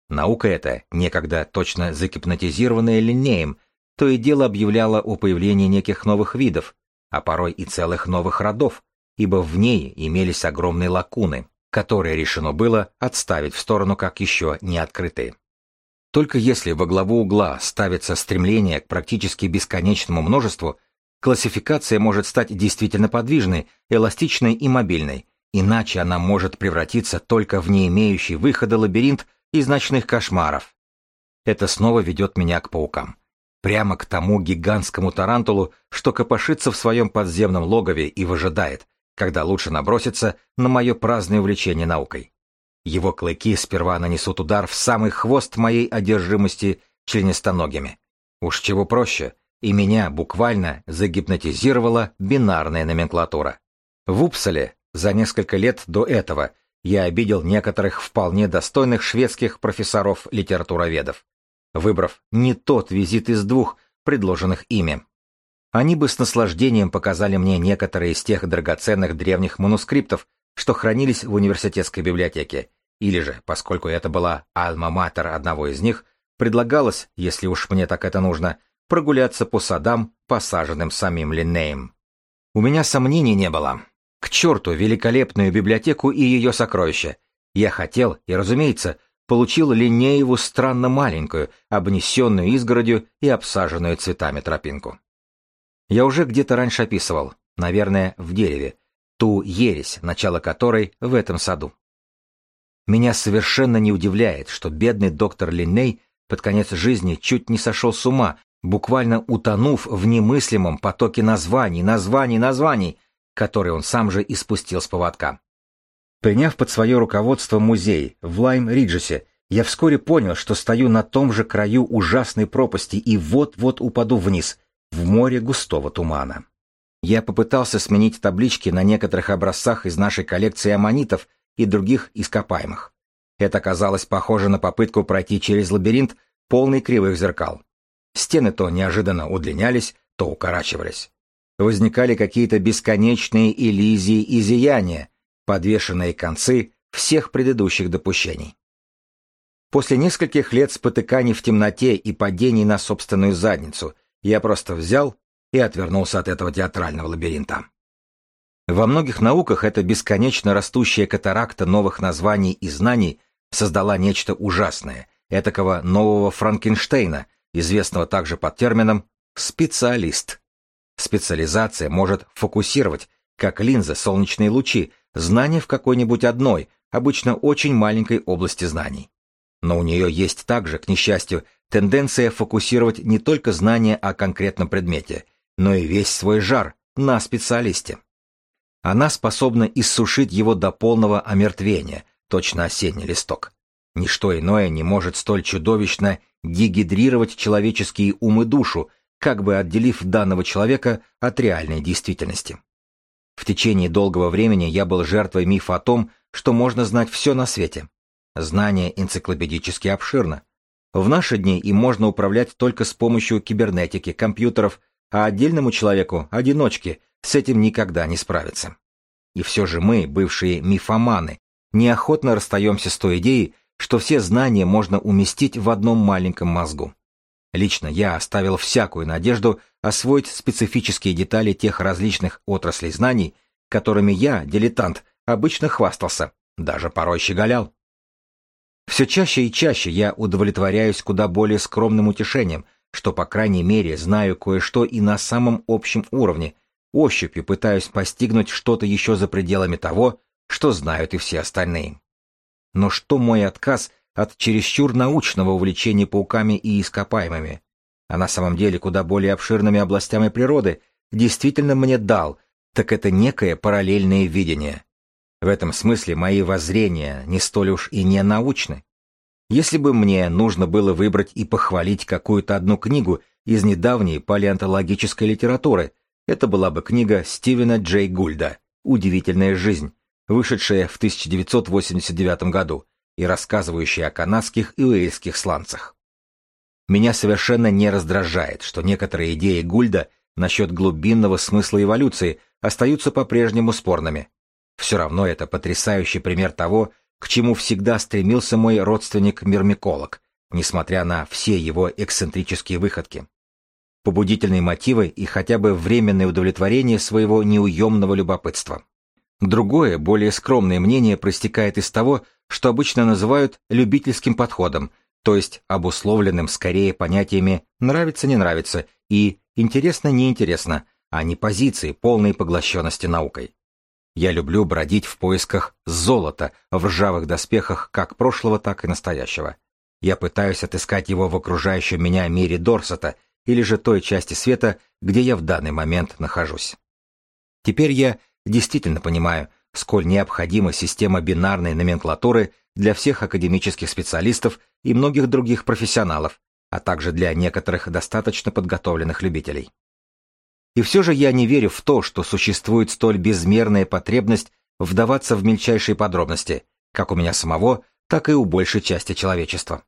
Наука эта, некогда точно загипнотизированная Линнеем, то и дело объявляла о появлении неких новых видов, а порой и целых новых родов, ибо в ней имелись огромные лакуны которые решено было отставить в сторону как еще не открытые. Только если во главу угла ставится стремление к практически бесконечному множеству, классификация может стать действительно подвижной, эластичной и мобильной, иначе она может превратиться только в не имеющий выхода лабиринт из ночных кошмаров. Это снова ведет меня к паукам. Прямо к тому гигантскому тарантулу, что копошится в своем подземном логове и выжидает, когда лучше наброситься на мое праздное увлечение наукой. Его клыки сперва нанесут удар в самый хвост моей одержимости членистоногими. Уж чего проще, и меня буквально загипнотизировала бинарная номенклатура. В Упсале за несколько лет до этого я обидел некоторых вполне достойных шведских профессоров-литературоведов, выбрав не тот визит из двух, предложенных ими. Они бы с наслаждением показали мне некоторые из тех драгоценных древних манускриптов, что хранились в университетской библиотеке, или же, поскольку это была альма-матер одного из них, предлагалось, если уж мне так это нужно, прогуляться по садам, посаженным самим Линнеем. У меня сомнений не было. К черту великолепную библиотеку и ее сокровища. Я хотел, и, разумеется, получил Линнееву странно маленькую, обнесенную изгородью и обсаженную цветами тропинку. Я уже где-то раньше описывал, наверное, в дереве, ту ересь, начало которой в этом саду. Меня совершенно не удивляет, что бедный доктор Линней под конец жизни чуть не сошел с ума, буквально утонув в немыслимом потоке названий, названий, названий, которые он сам же испустил с поводка. Приняв под свое руководство музей в Лайм-Риджесе, я вскоре понял, что стою на том же краю ужасной пропасти и вот-вот упаду вниз, в море густого тумана. Я попытался сменить таблички на некоторых образцах из нашей коллекции аммонитов и других ископаемых. Это казалось похоже на попытку пройти через лабиринт, полный кривых зеркал. Стены то неожиданно удлинялись, то укорачивались. Возникали какие-то бесконечные иллюзии и зияния, подвешенные концы всех предыдущих допущений. После нескольких лет спотыканий в темноте и падений на собственную задницу — я просто взял и отвернулся от этого театрального лабиринта. Во многих науках эта бесконечно растущая катаракта новых названий и знаний создала нечто ужасное, этакого нового Франкенштейна, известного также под термином «специалист». Специализация может фокусировать, как линза солнечные лучи, знания в какой-нибудь одной, обычно очень маленькой области знаний. Но у нее есть также, к несчастью, тенденция фокусировать не только знания о конкретном предмете, но и весь свой жар на специалисте. Она способна иссушить его до полного омертвения, точно осенний листок. Ничто иное не может столь чудовищно дегидрировать человеческие ум и душу, как бы отделив данного человека от реальной действительности. В течение долгого времени я был жертвой мифа о том, что можно знать все на свете. Знание энциклопедически обширно. В наши дни им можно управлять только с помощью кибернетики, компьютеров, а отдельному человеку, одиночке, с этим никогда не справиться. И все же мы, бывшие мифоманы, неохотно расстаемся с той идеей, что все знания можно уместить в одном маленьком мозгу. Лично я оставил всякую надежду освоить специфические детали тех различных отраслей знаний, которыми я, дилетант, обычно хвастался, даже порой щеголял. Все чаще и чаще я удовлетворяюсь куда более скромным утешением, что, по крайней мере, знаю кое-что и на самом общем уровне, ощупью пытаюсь постигнуть что-то еще за пределами того, что знают и все остальные. Но что мой отказ от чересчур научного увлечения пауками и ископаемыми, а на самом деле куда более обширными областями природы, действительно мне дал, так это некое параллельное видение. В этом смысле мои воззрения не столь уж и не научны. Если бы мне нужно было выбрать и похвалить какую-то одну книгу из недавней палеонтологической литературы, это была бы книга Стивена Джей Гульда «Удивительная жизнь», вышедшая в 1989 году и рассказывающая о канадских и уэльских сланцах. Меня совершенно не раздражает, что некоторые идеи Гульда насчет глубинного смысла эволюции остаются по-прежнему спорными. Все равно это потрясающий пример того, к чему всегда стремился мой родственник-мирмиколог, несмотря на все его эксцентрические выходки. Побудительные мотивы и хотя бы временное удовлетворение своего неуемного любопытства. Другое, более скромное мнение проистекает из того, что обычно называют любительским подходом, то есть обусловленным скорее понятиями «нравится-не нравится» и «интересно-не интересно», а не позиции полной поглощенности наукой. Я люблю бродить в поисках золота в ржавых доспехах как прошлого, так и настоящего. Я пытаюсь отыскать его в окружающем меня мире Дорсета или же той части света, где я в данный момент нахожусь. Теперь я действительно понимаю, сколь необходима система бинарной номенклатуры для всех академических специалистов и многих других профессионалов, а также для некоторых достаточно подготовленных любителей. И все же я не верю в то, что существует столь безмерная потребность вдаваться в мельчайшие подробности, как у меня самого, так и у большей части человечества.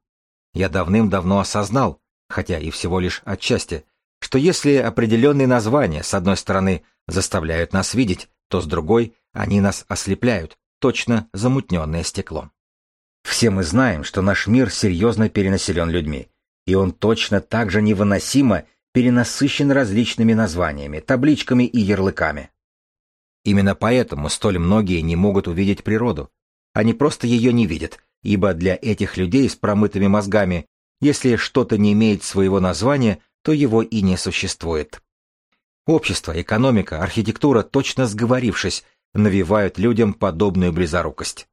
Я давным-давно осознал, хотя и всего лишь отчасти, что если определенные названия, с одной стороны, заставляют нас видеть, то с другой они нас ослепляют, точно замутненное стекло. Все мы знаем, что наш мир серьезно перенаселен людьми, и он точно так же невыносимо перенасыщен различными названиями, табличками и ярлыками. Именно поэтому столь многие не могут увидеть природу. Они просто ее не видят, ибо для этих людей с промытыми мозгами, если что-то не имеет своего названия, то его и не существует. Общество, экономика, архитектура, точно сговорившись, навевают людям подобную близорукость.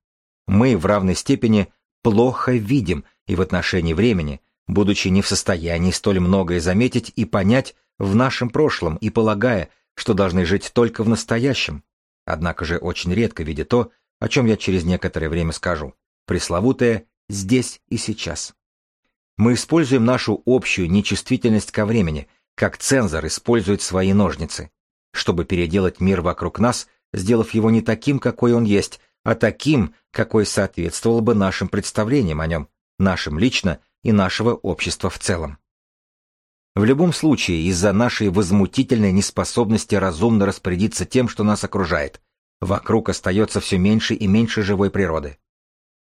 Мы в равной степени плохо видим и в отношении времени, будучи не в состоянии столь многое заметить и понять в нашем прошлом и полагая, что должны жить только в настоящем. Однако же очень редко видя то, о чем я через некоторое время скажу, пресловутое «здесь и сейчас». Мы используем нашу общую нечувствительность ко времени, как цензор использует свои ножницы, чтобы переделать мир вокруг нас, сделав его не таким, какой он есть, а таким, какой соответствовал бы нашим представлениям о нем, нашим лично и нашего общества в целом. В любом случае, из-за нашей возмутительной неспособности разумно распорядиться тем, что нас окружает, вокруг остается все меньше и меньше живой природы.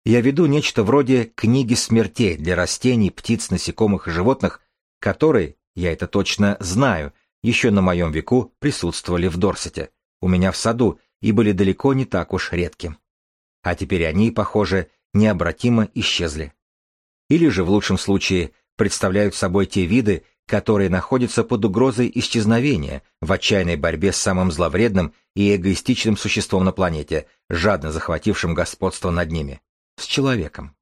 Я веду нечто вроде книги смертей для растений, птиц, насекомых и животных, которые, я это точно знаю, еще на моем веку присутствовали в Дорсете, у меня в саду, и были далеко не так уж редки. А теперь они, похоже, необратимо исчезли. Или же, в лучшем случае, представляют собой те виды, которые находятся под угрозой исчезновения в отчаянной борьбе с самым зловредным и эгоистичным существом на планете, жадно захватившим господство над ними – с человеком.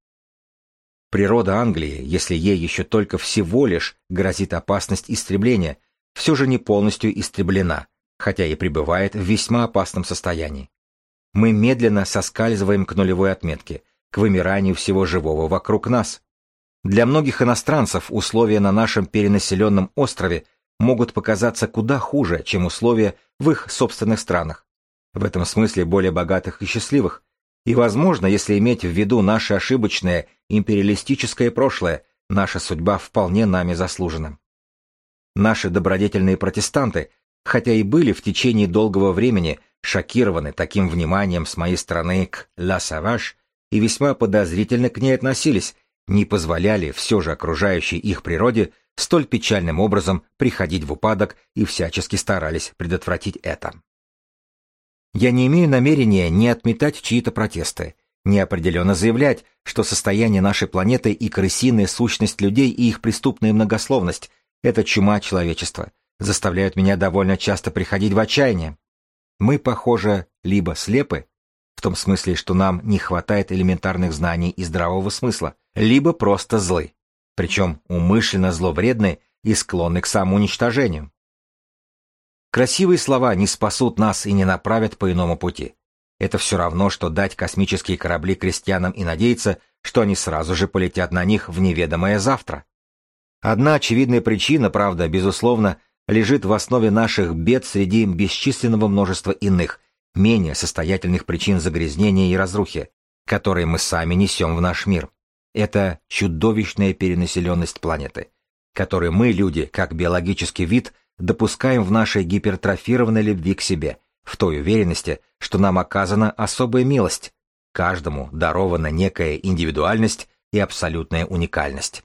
Природа Англии, если ей еще только всего лишь грозит опасность истребления, все же не полностью истреблена, хотя и пребывает в весьма опасном состоянии. Мы медленно соскальзываем к нулевой отметке, к вымиранию всего живого вокруг нас. Для многих иностранцев условия на нашем перенаселенном острове могут показаться куда хуже, чем условия в их собственных странах, в этом смысле более богатых и счастливых. И, возможно, если иметь в виду наше ошибочное империалистическое прошлое, наша судьба вполне нами заслужена. Наши добродетельные протестанты, хотя и были в течение долгого времени шокированы таким вниманием с моей стороны к «Ла Саваж» и весьма подозрительно к ней относились, не позволяли все же окружающей их природе столь печальным образом приходить в упадок и всячески старались предотвратить это. Я не имею намерения ни отметать чьи-то протесты, ни определенно заявлять, что состояние нашей планеты и крысиная сущность людей и их преступная многословность – это чума человечества, заставляют меня довольно часто приходить в отчаяние. Мы, похоже, либо слепы, в том смысле, что нам не хватает элементарных знаний и здравого смысла, либо просто злы, причем умышленно зловредны и склонны к самоуничтожению. Красивые слова не спасут нас и не направят по иному пути. Это все равно, что дать космические корабли крестьянам и надеяться, что они сразу же полетят на них в неведомое завтра. Одна очевидная причина, правда, безусловно, лежит в основе наших бед среди бесчисленного множества иных, менее состоятельных причин загрязнения и разрухи, которые мы сами несем в наш мир. Это чудовищная перенаселенность планеты, которую мы, люди, как биологический вид, допускаем в нашей гипертрофированной любви к себе, в той уверенности, что нам оказана особая милость, каждому дарована некая индивидуальность и абсолютная уникальность.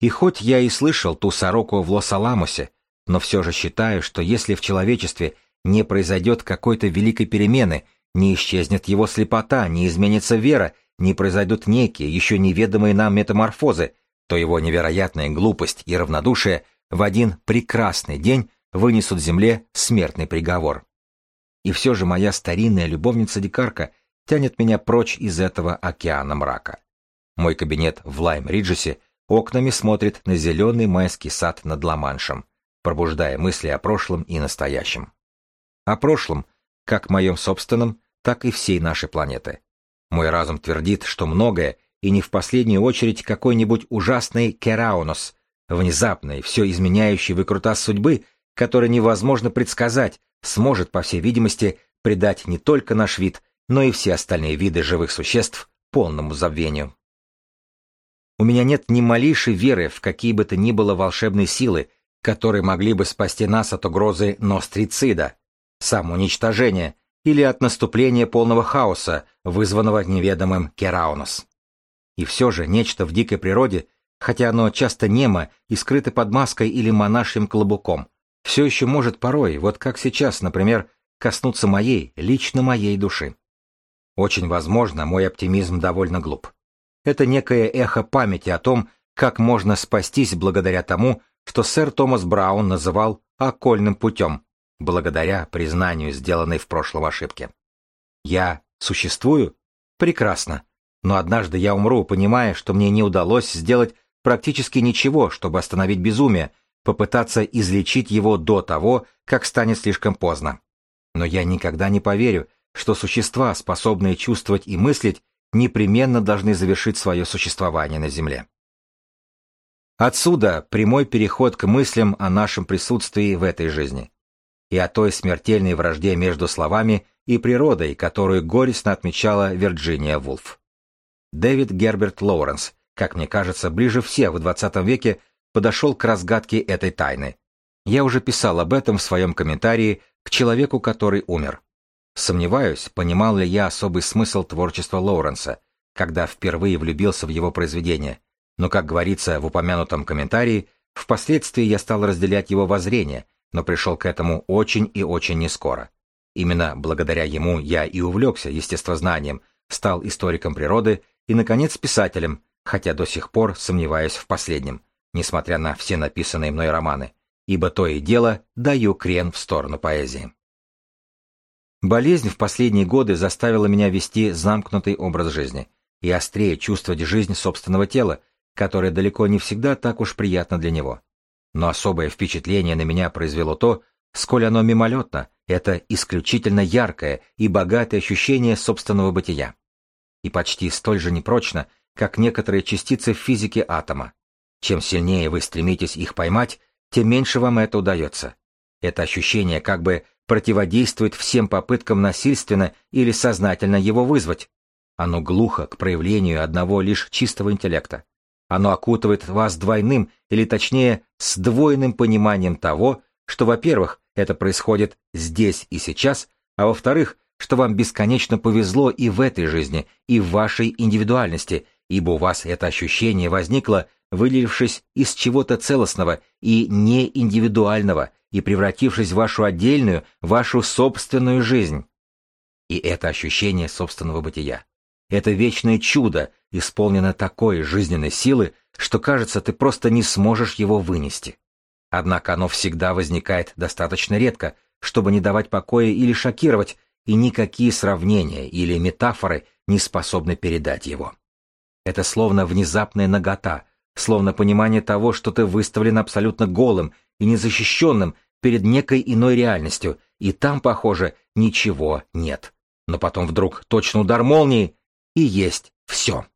И хоть я и слышал ту сороку в Лос-Аламосе, но все же считаю, что если в человечестве не произойдет какой-то великой перемены, не исчезнет его слепота, не изменится вера, не произойдут некие, еще неведомые нам метаморфозы, то его невероятная глупость и равнодушие в один прекрасный день вынесут земле смертный приговор. И все же моя старинная любовница-дикарка тянет меня прочь из этого океана мрака. Мой кабинет в Лайм-Риджесе — окнами смотрит на зеленый майский сад над Ла-Маншем, пробуждая мысли о прошлом и настоящем. О прошлом, как моем собственном, так и всей нашей планеты. Мой разум твердит, что многое, и не в последнюю очередь какой-нибудь ужасный кераунос, внезапный, все изменяющий выкрутас судьбы, который невозможно предсказать, сможет, по всей видимости, придать не только наш вид, но и все остальные виды живых существ полному забвению. У меня нет ни малейшей веры в какие бы то ни было волшебные силы, которые могли бы спасти нас от угрозы нострицида, самоуничтожения или от наступления полного хаоса, вызванного неведомым Кераунос. И все же нечто в дикой природе, хотя оно часто немо и скрыто под маской или монашьим клобуком, все еще может порой, вот как сейчас, например, коснуться моей, лично моей души. Очень возможно, мой оптимизм довольно глуп. Это некое эхо памяти о том, как можно спастись благодаря тому, что сэр Томас Браун называл окольным путем, благодаря признанию сделанной в прошлом ошибки. Я существую? Прекрасно. Но однажды я умру, понимая, что мне не удалось сделать практически ничего, чтобы остановить безумие, попытаться излечить его до того, как станет слишком поздно. Но я никогда не поверю, что существа, способные чувствовать и мыслить, непременно должны завершить свое существование на Земле. Отсюда прямой переход к мыслям о нашем присутствии в этой жизни и о той смертельной вражде между словами и природой, которую горестно отмечала Вирджиния Вулф. Дэвид Герберт Лоуренс, как мне кажется, ближе всех в XX веке подошел к разгадке этой тайны. Я уже писал об этом в своем комментарии к человеку, который умер. Сомневаюсь, понимал ли я особый смысл творчества Лоуренса, когда впервые влюбился в его произведение, но, как говорится в упомянутом комментарии, впоследствии я стал разделять его воззрение, но пришел к этому очень и очень нескоро. Именно благодаря ему я и увлекся естествознанием, стал историком природы и, наконец, писателем, хотя до сих пор сомневаюсь в последнем, несмотря на все написанные мной романы, ибо то и дело даю крен в сторону поэзии. Болезнь в последние годы заставила меня вести замкнутый образ жизни и острее чувствовать жизнь собственного тела, которое далеко не всегда так уж приятно для него. Но особое впечатление на меня произвело то, сколь оно мимолетно, это исключительно яркое и богатое ощущение собственного бытия. И почти столь же непрочно, как некоторые частицы в физике атома. Чем сильнее вы стремитесь их поймать, тем меньше вам это удается. Это ощущение как бы противодействует всем попыткам насильственно или сознательно его вызвать. Оно глухо к проявлению одного лишь чистого интеллекта. Оно окутывает вас двойным, или точнее, сдвоенным пониманием того, что, во-первых, это происходит здесь и сейчас, а во-вторых, что вам бесконечно повезло и в этой жизни, и в вашей индивидуальности, ибо у вас это ощущение возникло, выделившись из чего-то целостного и неиндивидуального и превратившись в вашу отдельную, вашу собственную жизнь. И это ощущение собственного бытия. Это вечное чудо исполнено такой жизненной силы, что кажется, ты просто не сможешь его вынести. Однако оно всегда возникает достаточно редко, чтобы не давать покоя или шокировать, и никакие сравнения или метафоры не способны передать его. Это словно внезапная нагота, словно понимание того, что ты выставлен абсолютно голым и незащищенным перед некой иной реальностью, и там, похоже, ничего нет. Но потом вдруг точно удар молнии, и есть все.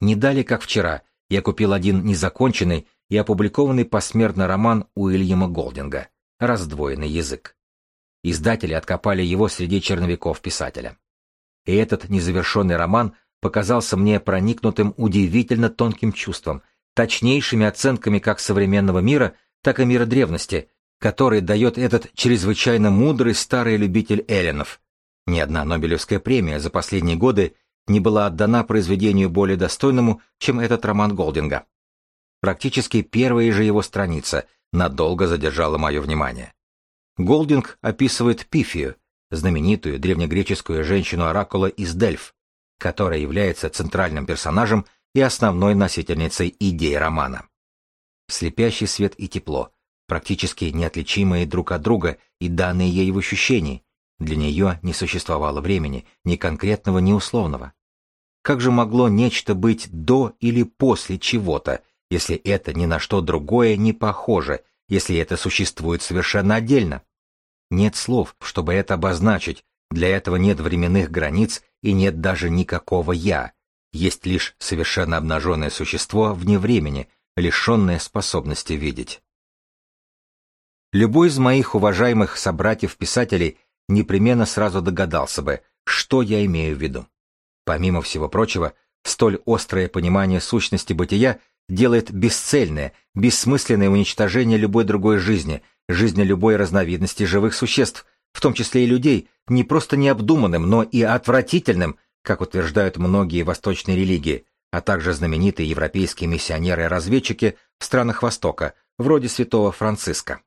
Не далее, как вчера, я купил один незаконченный и опубликованный посмертно роман Уильяма Голдинга «Раздвоенный язык». Издатели откопали его среди черновиков писателя. И этот незавершенный роман показался мне проникнутым удивительно тонким чувством, точнейшими оценками как современного мира, так и мира древности, который дает этот чрезвычайно мудрый старый любитель эллинов. Ни одна Нобелевская премия за последние годы не была отдана произведению более достойному, чем этот роман Голдинга. Практически первая же его страница надолго задержала мое внимание. Голдинг описывает Пифию, знаменитую древнегреческую женщину-оракула из Дельф, которая является центральным персонажем и основной носительницей идеи романа. Слепящий свет и тепло, практически неотличимые друг от друга и данные ей в ощущении, для нее не существовало времени, ни конкретного, ни условного. Как же могло нечто быть до или после чего-то, если это ни на что другое не похоже, если это существует совершенно отдельно? Нет слов, чтобы это обозначить, для этого нет временных границ и нет даже никакого «я». Есть лишь совершенно обнаженное существо вне времени, лишенное способности видеть. Любой из моих уважаемых собратьев-писателей непременно сразу догадался бы, что я имею в виду. Помимо всего прочего, столь острое понимание сущности бытия делает бесцельное, бессмысленное уничтожение любой другой жизни, жизни любой разновидности живых существ, в том числе и людей, не просто необдуманным, но и отвратительным, как утверждают многие восточные религии, а также знаменитые европейские миссионеры-разведчики в странах Востока, вроде святого Франциска.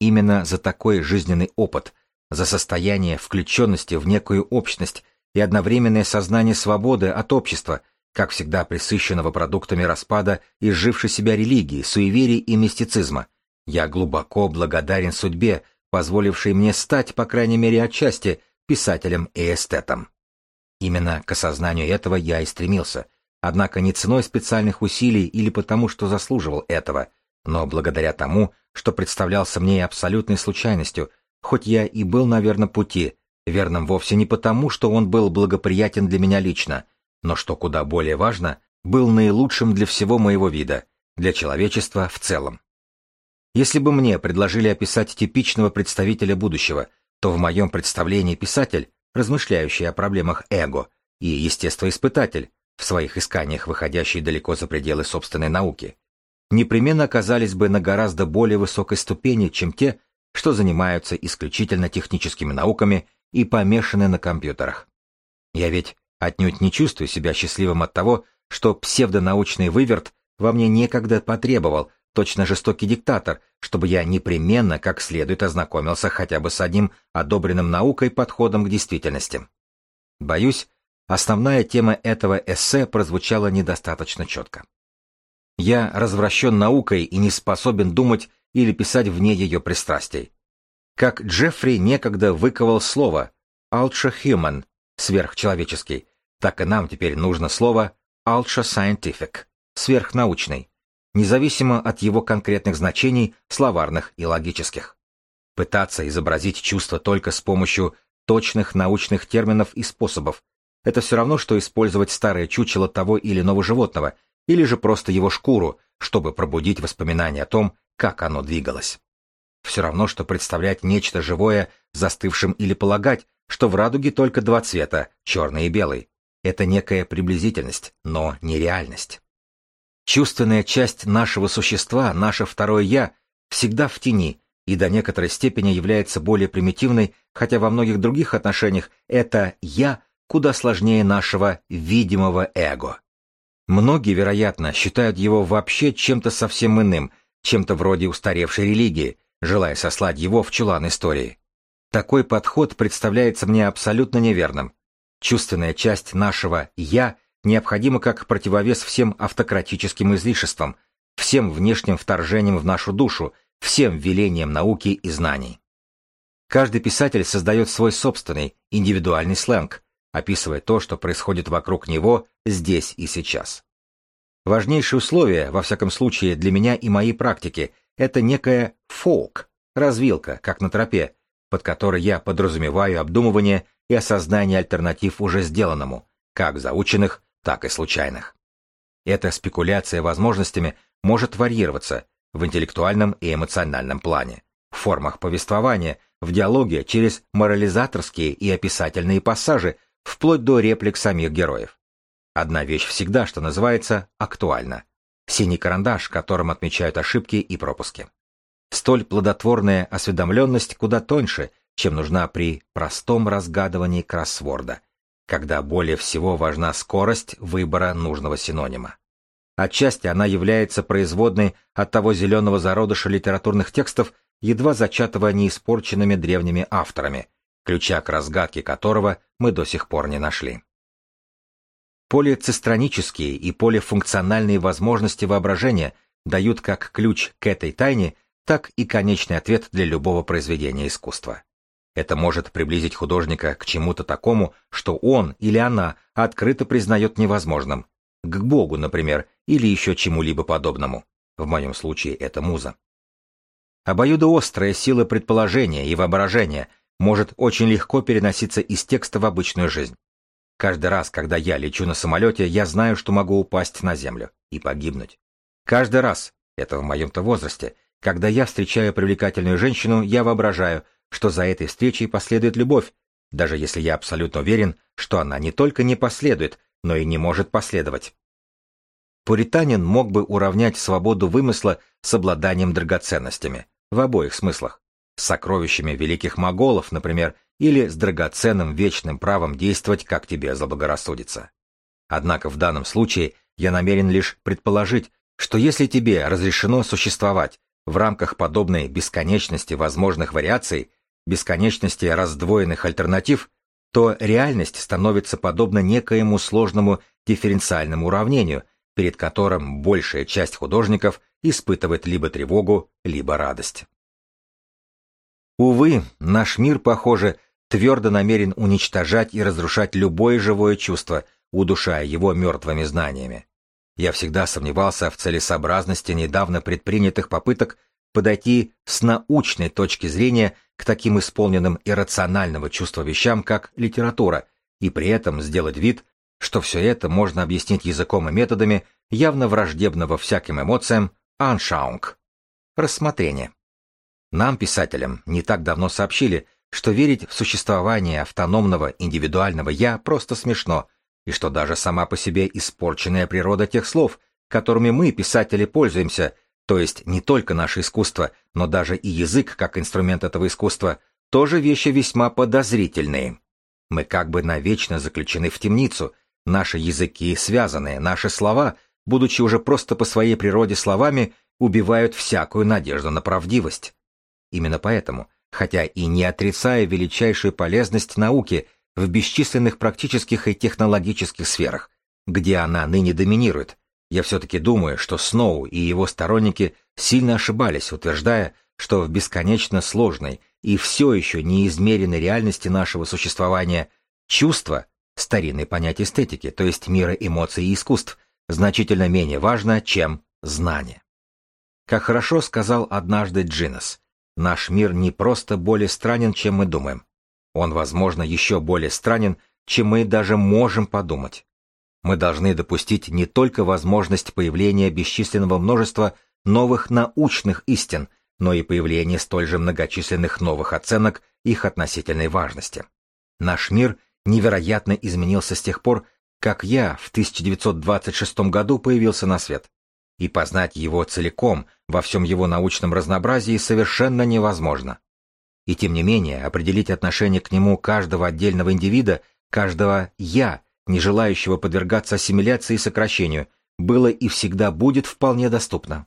Именно за такой жизненный опыт, за состояние включенности в некую общность и одновременное сознание свободы от общества, как всегда присыщенного продуктами распада и сжившей себя религии, суеверий и мистицизма, я глубоко благодарен судьбе, позволившей мне стать, по крайней мере отчасти, писателем и эстетом. Именно к осознанию этого я и стремился, однако не ценой специальных усилий или потому, что заслуживал этого, но благодаря тому, что представлялся мне абсолютной случайностью, хоть я и был на верном пути, верным вовсе не потому, что он был благоприятен для меня лично, но что куда более важно, был наилучшим для всего моего вида, для человечества в целом. Если бы мне предложили описать типичного представителя будущего, то в моем представлении писатель, размышляющий о проблемах эго, и естествоиспытатель, в своих исканиях выходящий далеко за пределы собственной науки, непременно оказались бы на гораздо более высокой ступени, чем те, что занимаются исключительно техническими науками и помешаны на компьютерах. Я ведь отнюдь не чувствую себя счастливым от того, что псевдонаучный выверт во мне некогда потребовал, точно жестокий диктатор, чтобы я непременно как следует ознакомился хотя бы с одним одобренным наукой подходом к действительности. Боюсь, основная тема этого эссе прозвучала недостаточно четко. Я развращен наукой и не способен думать или писать вне ее пристрастий. Как Джеффри некогда выковал слово «ultra-human» — сверхчеловеческий, так и нам теперь нужно слово «ultra-scientific» — сверхнаучный, независимо от его конкретных значений, словарных и логических. Пытаться изобразить чувство только с помощью точных научных терминов и способов — это все равно, что использовать старое чучело того или иного животного, или же просто его шкуру, чтобы пробудить воспоминания о том, как оно двигалось. Все равно, что представлять нечто живое застывшим или полагать, что в радуге только два цвета, черный и белый. Это некая приблизительность, но не реальность. Чувственная часть нашего существа, наше второе «я», всегда в тени и до некоторой степени является более примитивной, хотя во многих других отношениях это «я» куда сложнее нашего видимого эго. Многие, вероятно, считают его вообще чем-то совсем иным, чем-то вроде устаревшей религии, желая сослать его в чулан истории. Такой подход представляется мне абсолютно неверным. Чувственная часть нашего «я» необходима как противовес всем автократическим излишествам, всем внешним вторжениям в нашу душу, всем велениям науки и знаний. Каждый писатель создает свой собственный, индивидуальный сленг, описывая то, что происходит вокруг него здесь и сейчас. Важнейшее условие, во всяком случае для меня и моей практики, это некая фолк, развилка, как на тропе, под которой я подразумеваю обдумывание и осознание альтернатив уже сделанному, как заученных, так и случайных. Эта спекуляция возможностями может варьироваться в интеллектуальном и эмоциональном плане, в формах повествования, в диалоге через морализаторские и описательные пассажи, вплоть до реплик самих героев. Одна вещь всегда, что называется, актуальна. Синий карандаш, которым отмечают ошибки и пропуски. Столь плодотворная осведомленность куда тоньше, чем нужна при простом разгадывании кроссворда, когда более всего важна скорость выбора нужного синонима. Отчасти она является производной от того зеленого зародыша литературных текстов, едва зачатого неиспорченными древними авторами, ключа к разгадке которого мы до сих пор не нашли. Полицистронические и полифункциональные возможности воображения дают как ключ к этой тайне, так и конечный ответ для любого произведения искусства. Это может приблизить художника к чему-то такому, что он или она открыто признает невозможным. К Богу, например, или еще чему-либо подобному. В моем случае это муза. Обоюдоострая сила предположения и воображения может очень легко переноситься из текста в обычную жизнь. Каждый раз, когда я лечу на самолете, я знаю, что могу упасть на землю и погибнуть. Каждый раз, это в моем-то возрасте, когда я встречаю привлекательную женщину, я воображаю, что за этой встречей последует любовь, даже если я абсолютно уверен, что она не только не последует, но и не может последовать. Пуританин мог бы уравнять свободу вымысла с обладанием драгоценностями, в обоих смыслах, с сокровищами великих моголов, например, или с драгоценным вечным правом действовать, как тебе заблагорассудится. Однако в данном случае я намерен лишь предположить, что если тебе разрешено существовать в рамках подобной бесконечности возможных вариаций, бесконечности раздвоенных альтернатив, то реальность становится подобна некоему сложному дифференциальному уравнению, перед которым большая часть художников испытывает либо тревогу, либо радость. Увы, наш мир, похоже, твердо намерен уничтожать и разрушать любое живое чувство, удушая его мертвыми знаниями. Я всегда сомневался в целесообразности недавно предпринятых попыток подойти с научной точки зрения к таким исполненным иррационального чувства вещам, как литература, и при этом сделать вид, что все это можно объяснить языком и методами, явно враждебного всяким эмоциям, аншаунг. Рассмотрение. Нам, писателям, не так давно сообщили, что верить в существование автономного индивидуального «я» просто смешно, и что даже сама по себе испорченная природа тех слов, которыми мы, писатели, пользуемся, то есть не только наше искусство, но даже и язык как инструмент этого искусства, тоже вещи весьма подозрительные. Мы как бы навечно заключены в темницу, наши языки связаны, наши слова, будучи уже просто по своей природе словами, убивают всякую надежду на правдивость. Именно поэтому, хотя и не отрицая величайшую полезность науки, в бесчисленных практических и технологических сферах, где она ныне доминирует. Я все-таки думаю, что Сноу и его сторонники сильно ошибались, утверждая, что в бесконечно сложной и все еще неизмеренной реальности нашего существования чувство, старинное понятие эстетики, то есть мира эмоций и искусств, значительно менее важно, чем знание. Как хорошо сказал однажды Джинас, наш мир не просто более странен, чем мы думаем. Он, возможно, еще более странен, чем мы даже можем подумать. Мы должны допустить не только возможность появления бесчисленного множества новых научных истин, но и появление столь же многочисленных новых оценок их относительной важности. Наш мир невероятно изменился с тех пор, как я в 1926 году появился на свет. И познать его целиком, во всем его научном разнообразии, совершенно невозможно. И тем не менее, определить отношение к нему каждого отдельного индивида, каждого «я», не желающего подвергаться ассимиляции и сокращению, было и всегда будет вполне доступно.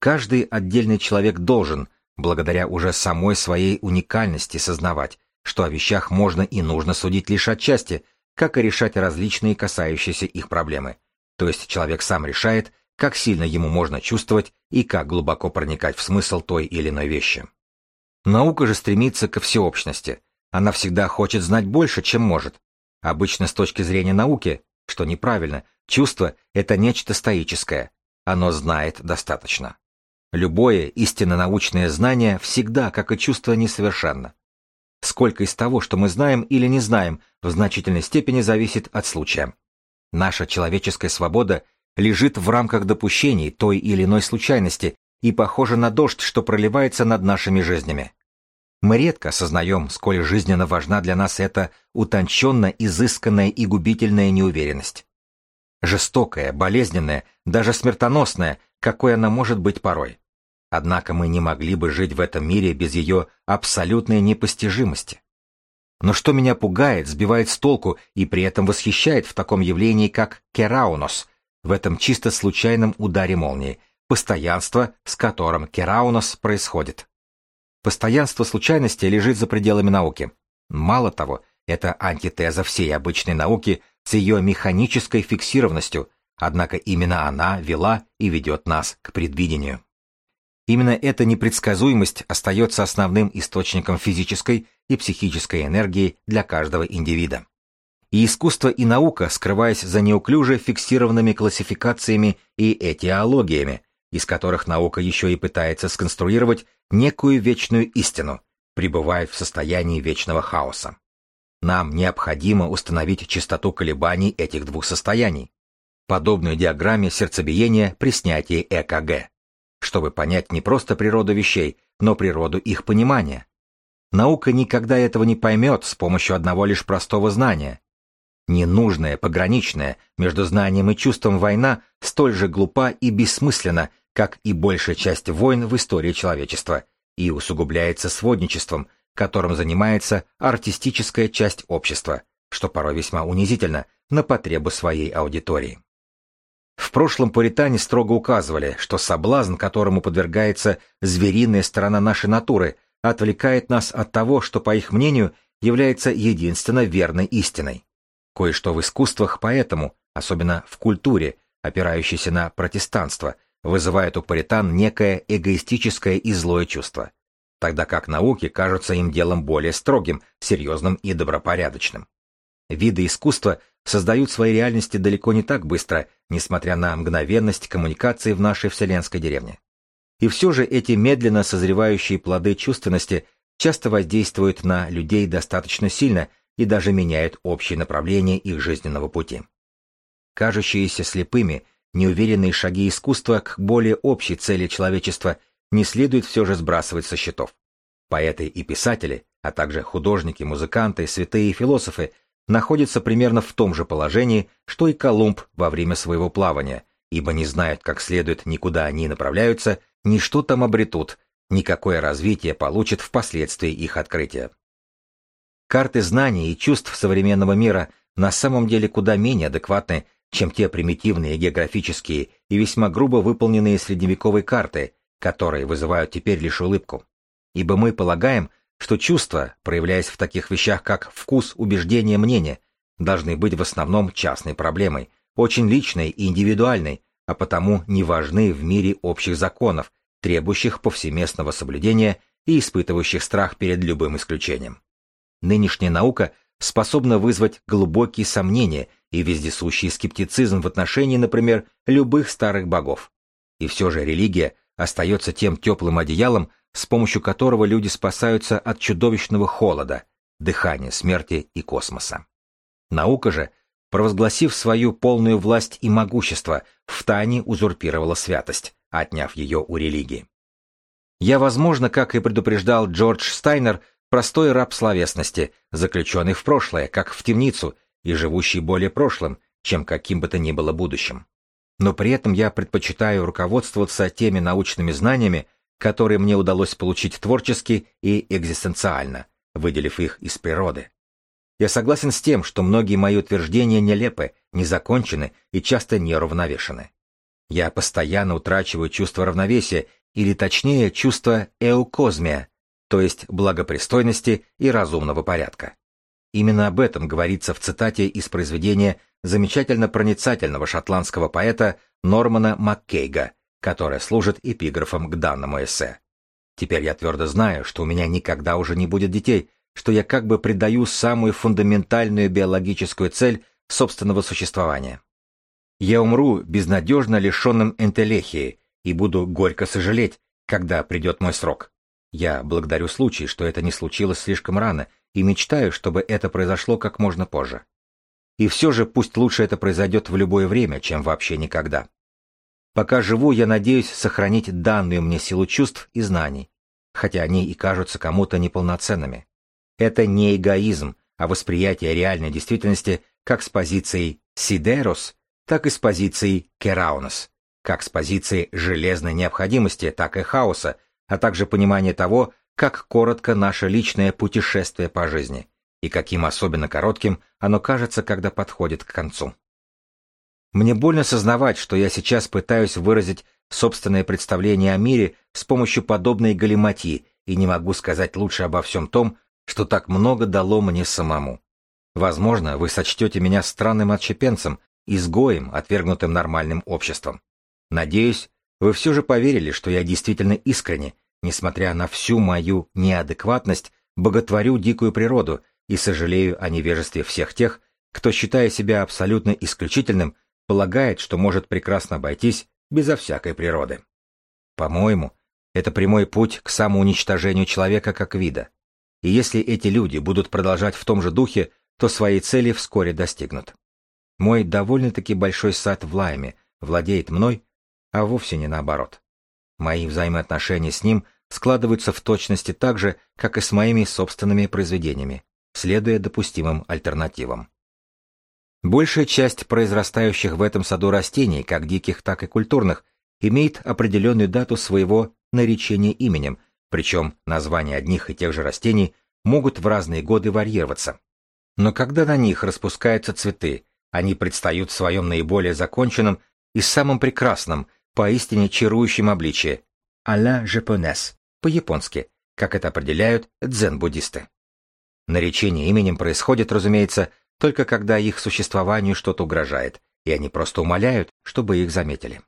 Каждый отдельный человек должен, благодаря уже самой своей уникальности, сознавать, что о вещах можно и нужно судить лишь отчасти, как и решать различные касающиеся их проблемы. То есть человек сам решает, как сильно ему можно чувствовать и как глубоко проникать в смысл той или иной вещи. Наука же стремится ко всеобщности. Она всегда хочет знать больше, чем может. Обычно с точки зрения науки, что неправильно, чувство — это нечто стоическое. Оно знает достаточно. Любое истинно научное знание всегда, как и чувство, несовершенно. Сколько из того, что мы знаем или не знаем, в значительной степени зависит от случая. Наша человеческая свобода лежит в рамках допущений той или иной случайности и похожа на дождь, что проливается над нашими жизнями. Мы редко осознаем, сколь жизненно важна для нас эта утонченно изысканная и губительная неуверенность. Жестокая, болезненная, даже смертоносная, какой она может быть порой. Однако мы не могли бы жить в этом мире без ее абсолютной непостижимости. Но что меня пугает, сбивает с толку и при этом восхищает в таком явлении, как кераунос, в этом чисто случайном ударе молнии, постоянство, с которым кераунос происходит. Постоянство случайности лежит за пределами науки. Мало того, это антитеза всей обычной науки с ее механической фиксированностью, однако именно она вела и ведет нас к предвидению. Именно эта непредсказуемость остается основным источником физической и психической энергии для каждого индивида. И искусство и наука, скрываясь за неуклюже фиксированными классификациями и этиологиями, из которых наука еще и пытается сконструировать некую вечную истину, пребывает в состоянии вечного хаоса. Нам необходимо установить частоту колебаний этих двух состояний, подобную диаграмме сердцебиения при снятии ЭКГ чтобы понять не просто природу вещей, но природу их понимания. Наука никогда этого не поймет с помощью одного лишь простого знания. Ненужная, пограничная между знанием и чувством война столь же глупа и бессмысленна, как и большая часть войн в истории человечества, и усугубляется сводничеством, которым занимается артистическая часть общества, что порой весьма унизительно на потребу своей аудитории. В прошлом пуритане строго указывали, что соблазн, которому подвергается звериная сторона нашей натуры, отвлекает нас от того, что, по их мнению, является единственно верной истиной. Кое-что в искусствах поэтому, особенно в культуре, опирающейся на протестанство, вызывает у пуритан некое эгоистическое и злое чувство, тогда как науки кажутся им делом более строгим, серьезным и добропорядочным. Виды искусства создают свои реальности далеко не так быстро, несмотря на мгновенность коммуникации в нашей вселенской деревне. И все же эти медленно созревающие плоды чувственности часто воздействуют на людей достаточно сильно и даже меняют общее направление их жизненного пути. Кажущиеся слепыми, неуверенные шаги искусства к более общей цели человечества не следует все же сбрасывать со счетов. Поэты и писатели, а также художники, музыканты, святые и философы находятся примерно в том же положении, что и Колумб во время своего плавания, ибо не знают как следует ни куда они направляются, ни что там обретут, никакое развитие получит впоследствии их открытия. Карты знаний и чувств современного мира на самом деле куда менее адекватны, чем те примитивные географические и весьма грубо выполненные средневековые карты, которые вызывают теперь лишь улыбку. Ибо мы полагаем, что чувства, проявляясь в таких вещах, как вкус, убеждение, мнение, должны быть в основном частной проблемой, очень личной и индивидуальной, а потому не важны в мире общих законов, требующих повсеместного соблюдения и испытывающих страх перед любым исключением. Нынешняя наука способна вызвать глубокие сомнения и вездесущий скептицизм в отношении, например, любых старых богов. И все же религия остается тем теплым одеялом, с помощью которого люди спасаются от чудовищного холода, дыхания смерти и космоса. Наука же, провозгласив свою полную власть и могущество, в тайне узурпировала святость, отняв ее у религии. Я, возможно, как и предупреждал Джордж Стайнер, простой раб словесности, заключенный в прошлое, как в темницу, и живущий более прошлым, чем каким бы то ни было будущим. Но при этом я предпочитаю руководствоваться теми научными знаниями, которые мне удалось получить творчески и экзистенциально, выделив их из природы. Я согласен с тем, что многие мои утверждения нелепы, незакончены и часто неравновешены. Я постоянно утрачиваю чувство равновесия, или точнее чувство эукозмия, то есть благопристойности и разумного порядка. Именно об этом говорится в цитате из произведения замечательно проницательного шотландского поэта Нормана Маккейга, которое служит эпиграфом к данному эссе. Теперь я твердо знаю, что у меня никогда уже не будет детей, что я как бы предаю самую фундаментальную биологическую цель собственного существования. Я умру безнадежно лишенным энтелехии и буду горько сожалеть, когда придет мой срок. Я благодарю случай, что это не случилось слишком рано, и мечтаю, чтобы это произошло как можно позже. И все же пусть лучше это произойдет в любое время, чем вообще никогда. Пока живу, я надеюсь сохранить данную мне силу чувств и знаний, хотя они и кажутся кому-то неполноценными. Это не эгоизм, а восприятие реальной действительности как с позицией «сидерос», так и с позицией «кераунос», как с позиции железной необходимости, так и хаоса, а также понимание того, как коротко наше личное путешествие по жизни и каким особенно коротким оно кажется, когда подходит к концу. Мне больно сознавать, что я сейчас пытаюсь выразить собственное представление о мире с помощью подобной галиматьи и не могу сказать лучше обо всем том, что так много дало мне самому. Возможно, вы сочтете меня странным отщепенцем, изгоем, отвергнутым нормальным обществом. Надеюсь, вы все же поверили, что я действительно искренне, несмотря на всю мою неадекватность, боготворю дикую природу и сожалею о невежестве всех тех, кто, считая себя абсолютно исключительным, полагает, что может прекрасно обойтись безо всякой природы. По-моему, это прямой путь к самоуничтожению человека как вида. И если эти люди будут продолжать в том же духе, то своей цели вскоре достигнут. Мой довольно-таки большой сад в Лайме владеет мной, а вовсе не наоборот. Мои взаимоотношения с ним складываются в точности так же, как и с моими собственными произведениями, следуя допустимым альтернативам. Большая часть произрастающих в этом саду растений, как диких, так и культурных, имеет определенную дату своего наречения именем, причем названия одних и тех же растений могут в разные годы варьироваться. Но когда на них распускаются цветы, они предстают в своем наиболее законченном и самом прекрасном, поистине чарующем обличии «а-ля japonaise» по-японски, как это определяют дзен-буддисты. Наречение именем происходит, разумеется, только когда их существованию что-то угрожает, и они просто умоляют, чтобы их заметили.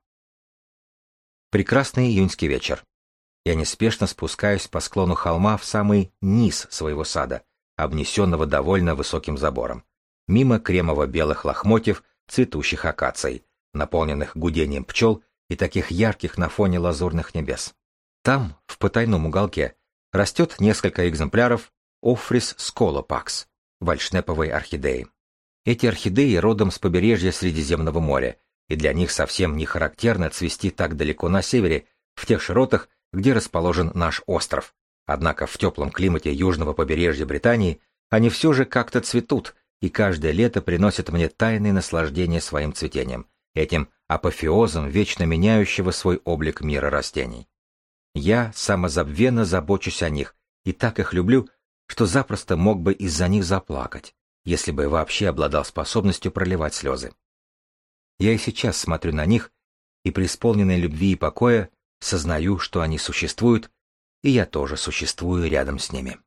Прекрасный июньский вечер. Я неспешно спускаюсь по склону холма в самый низ своего сада, обнесенного довольно высоким забором, мимо кремово-белых лохмотьев, цветущих акаций, наполненных гудением пчел и таких ярких на фоне лазурных небес. Там, в потайном уголке, растет несколько экземпляров Офрис сколопакс, вальшнеповой орхидеи. Эти орхидеи родом с побережья Средиземного моря, и для них совсем не характерно цвести так далеко на севере, в тех широтах, где расположен наш остров. Однако в теплом климате южного побережья Британии они все же как-то цветут, и каждое лето приносят мне тайное наслаждение своим цветением, этим апофеозом вечно меняющего свой облик мира растений. Я самозабвенно забочусь о них и так их люблю, что запросто мог бы из-за них заплакать, если бы вообще обладал способностью проливать слезы. Я и сейчас смотрю на них и, преисполненной любви и покоя, сознаю, что они существуют, и я тоже существую рядом с ними.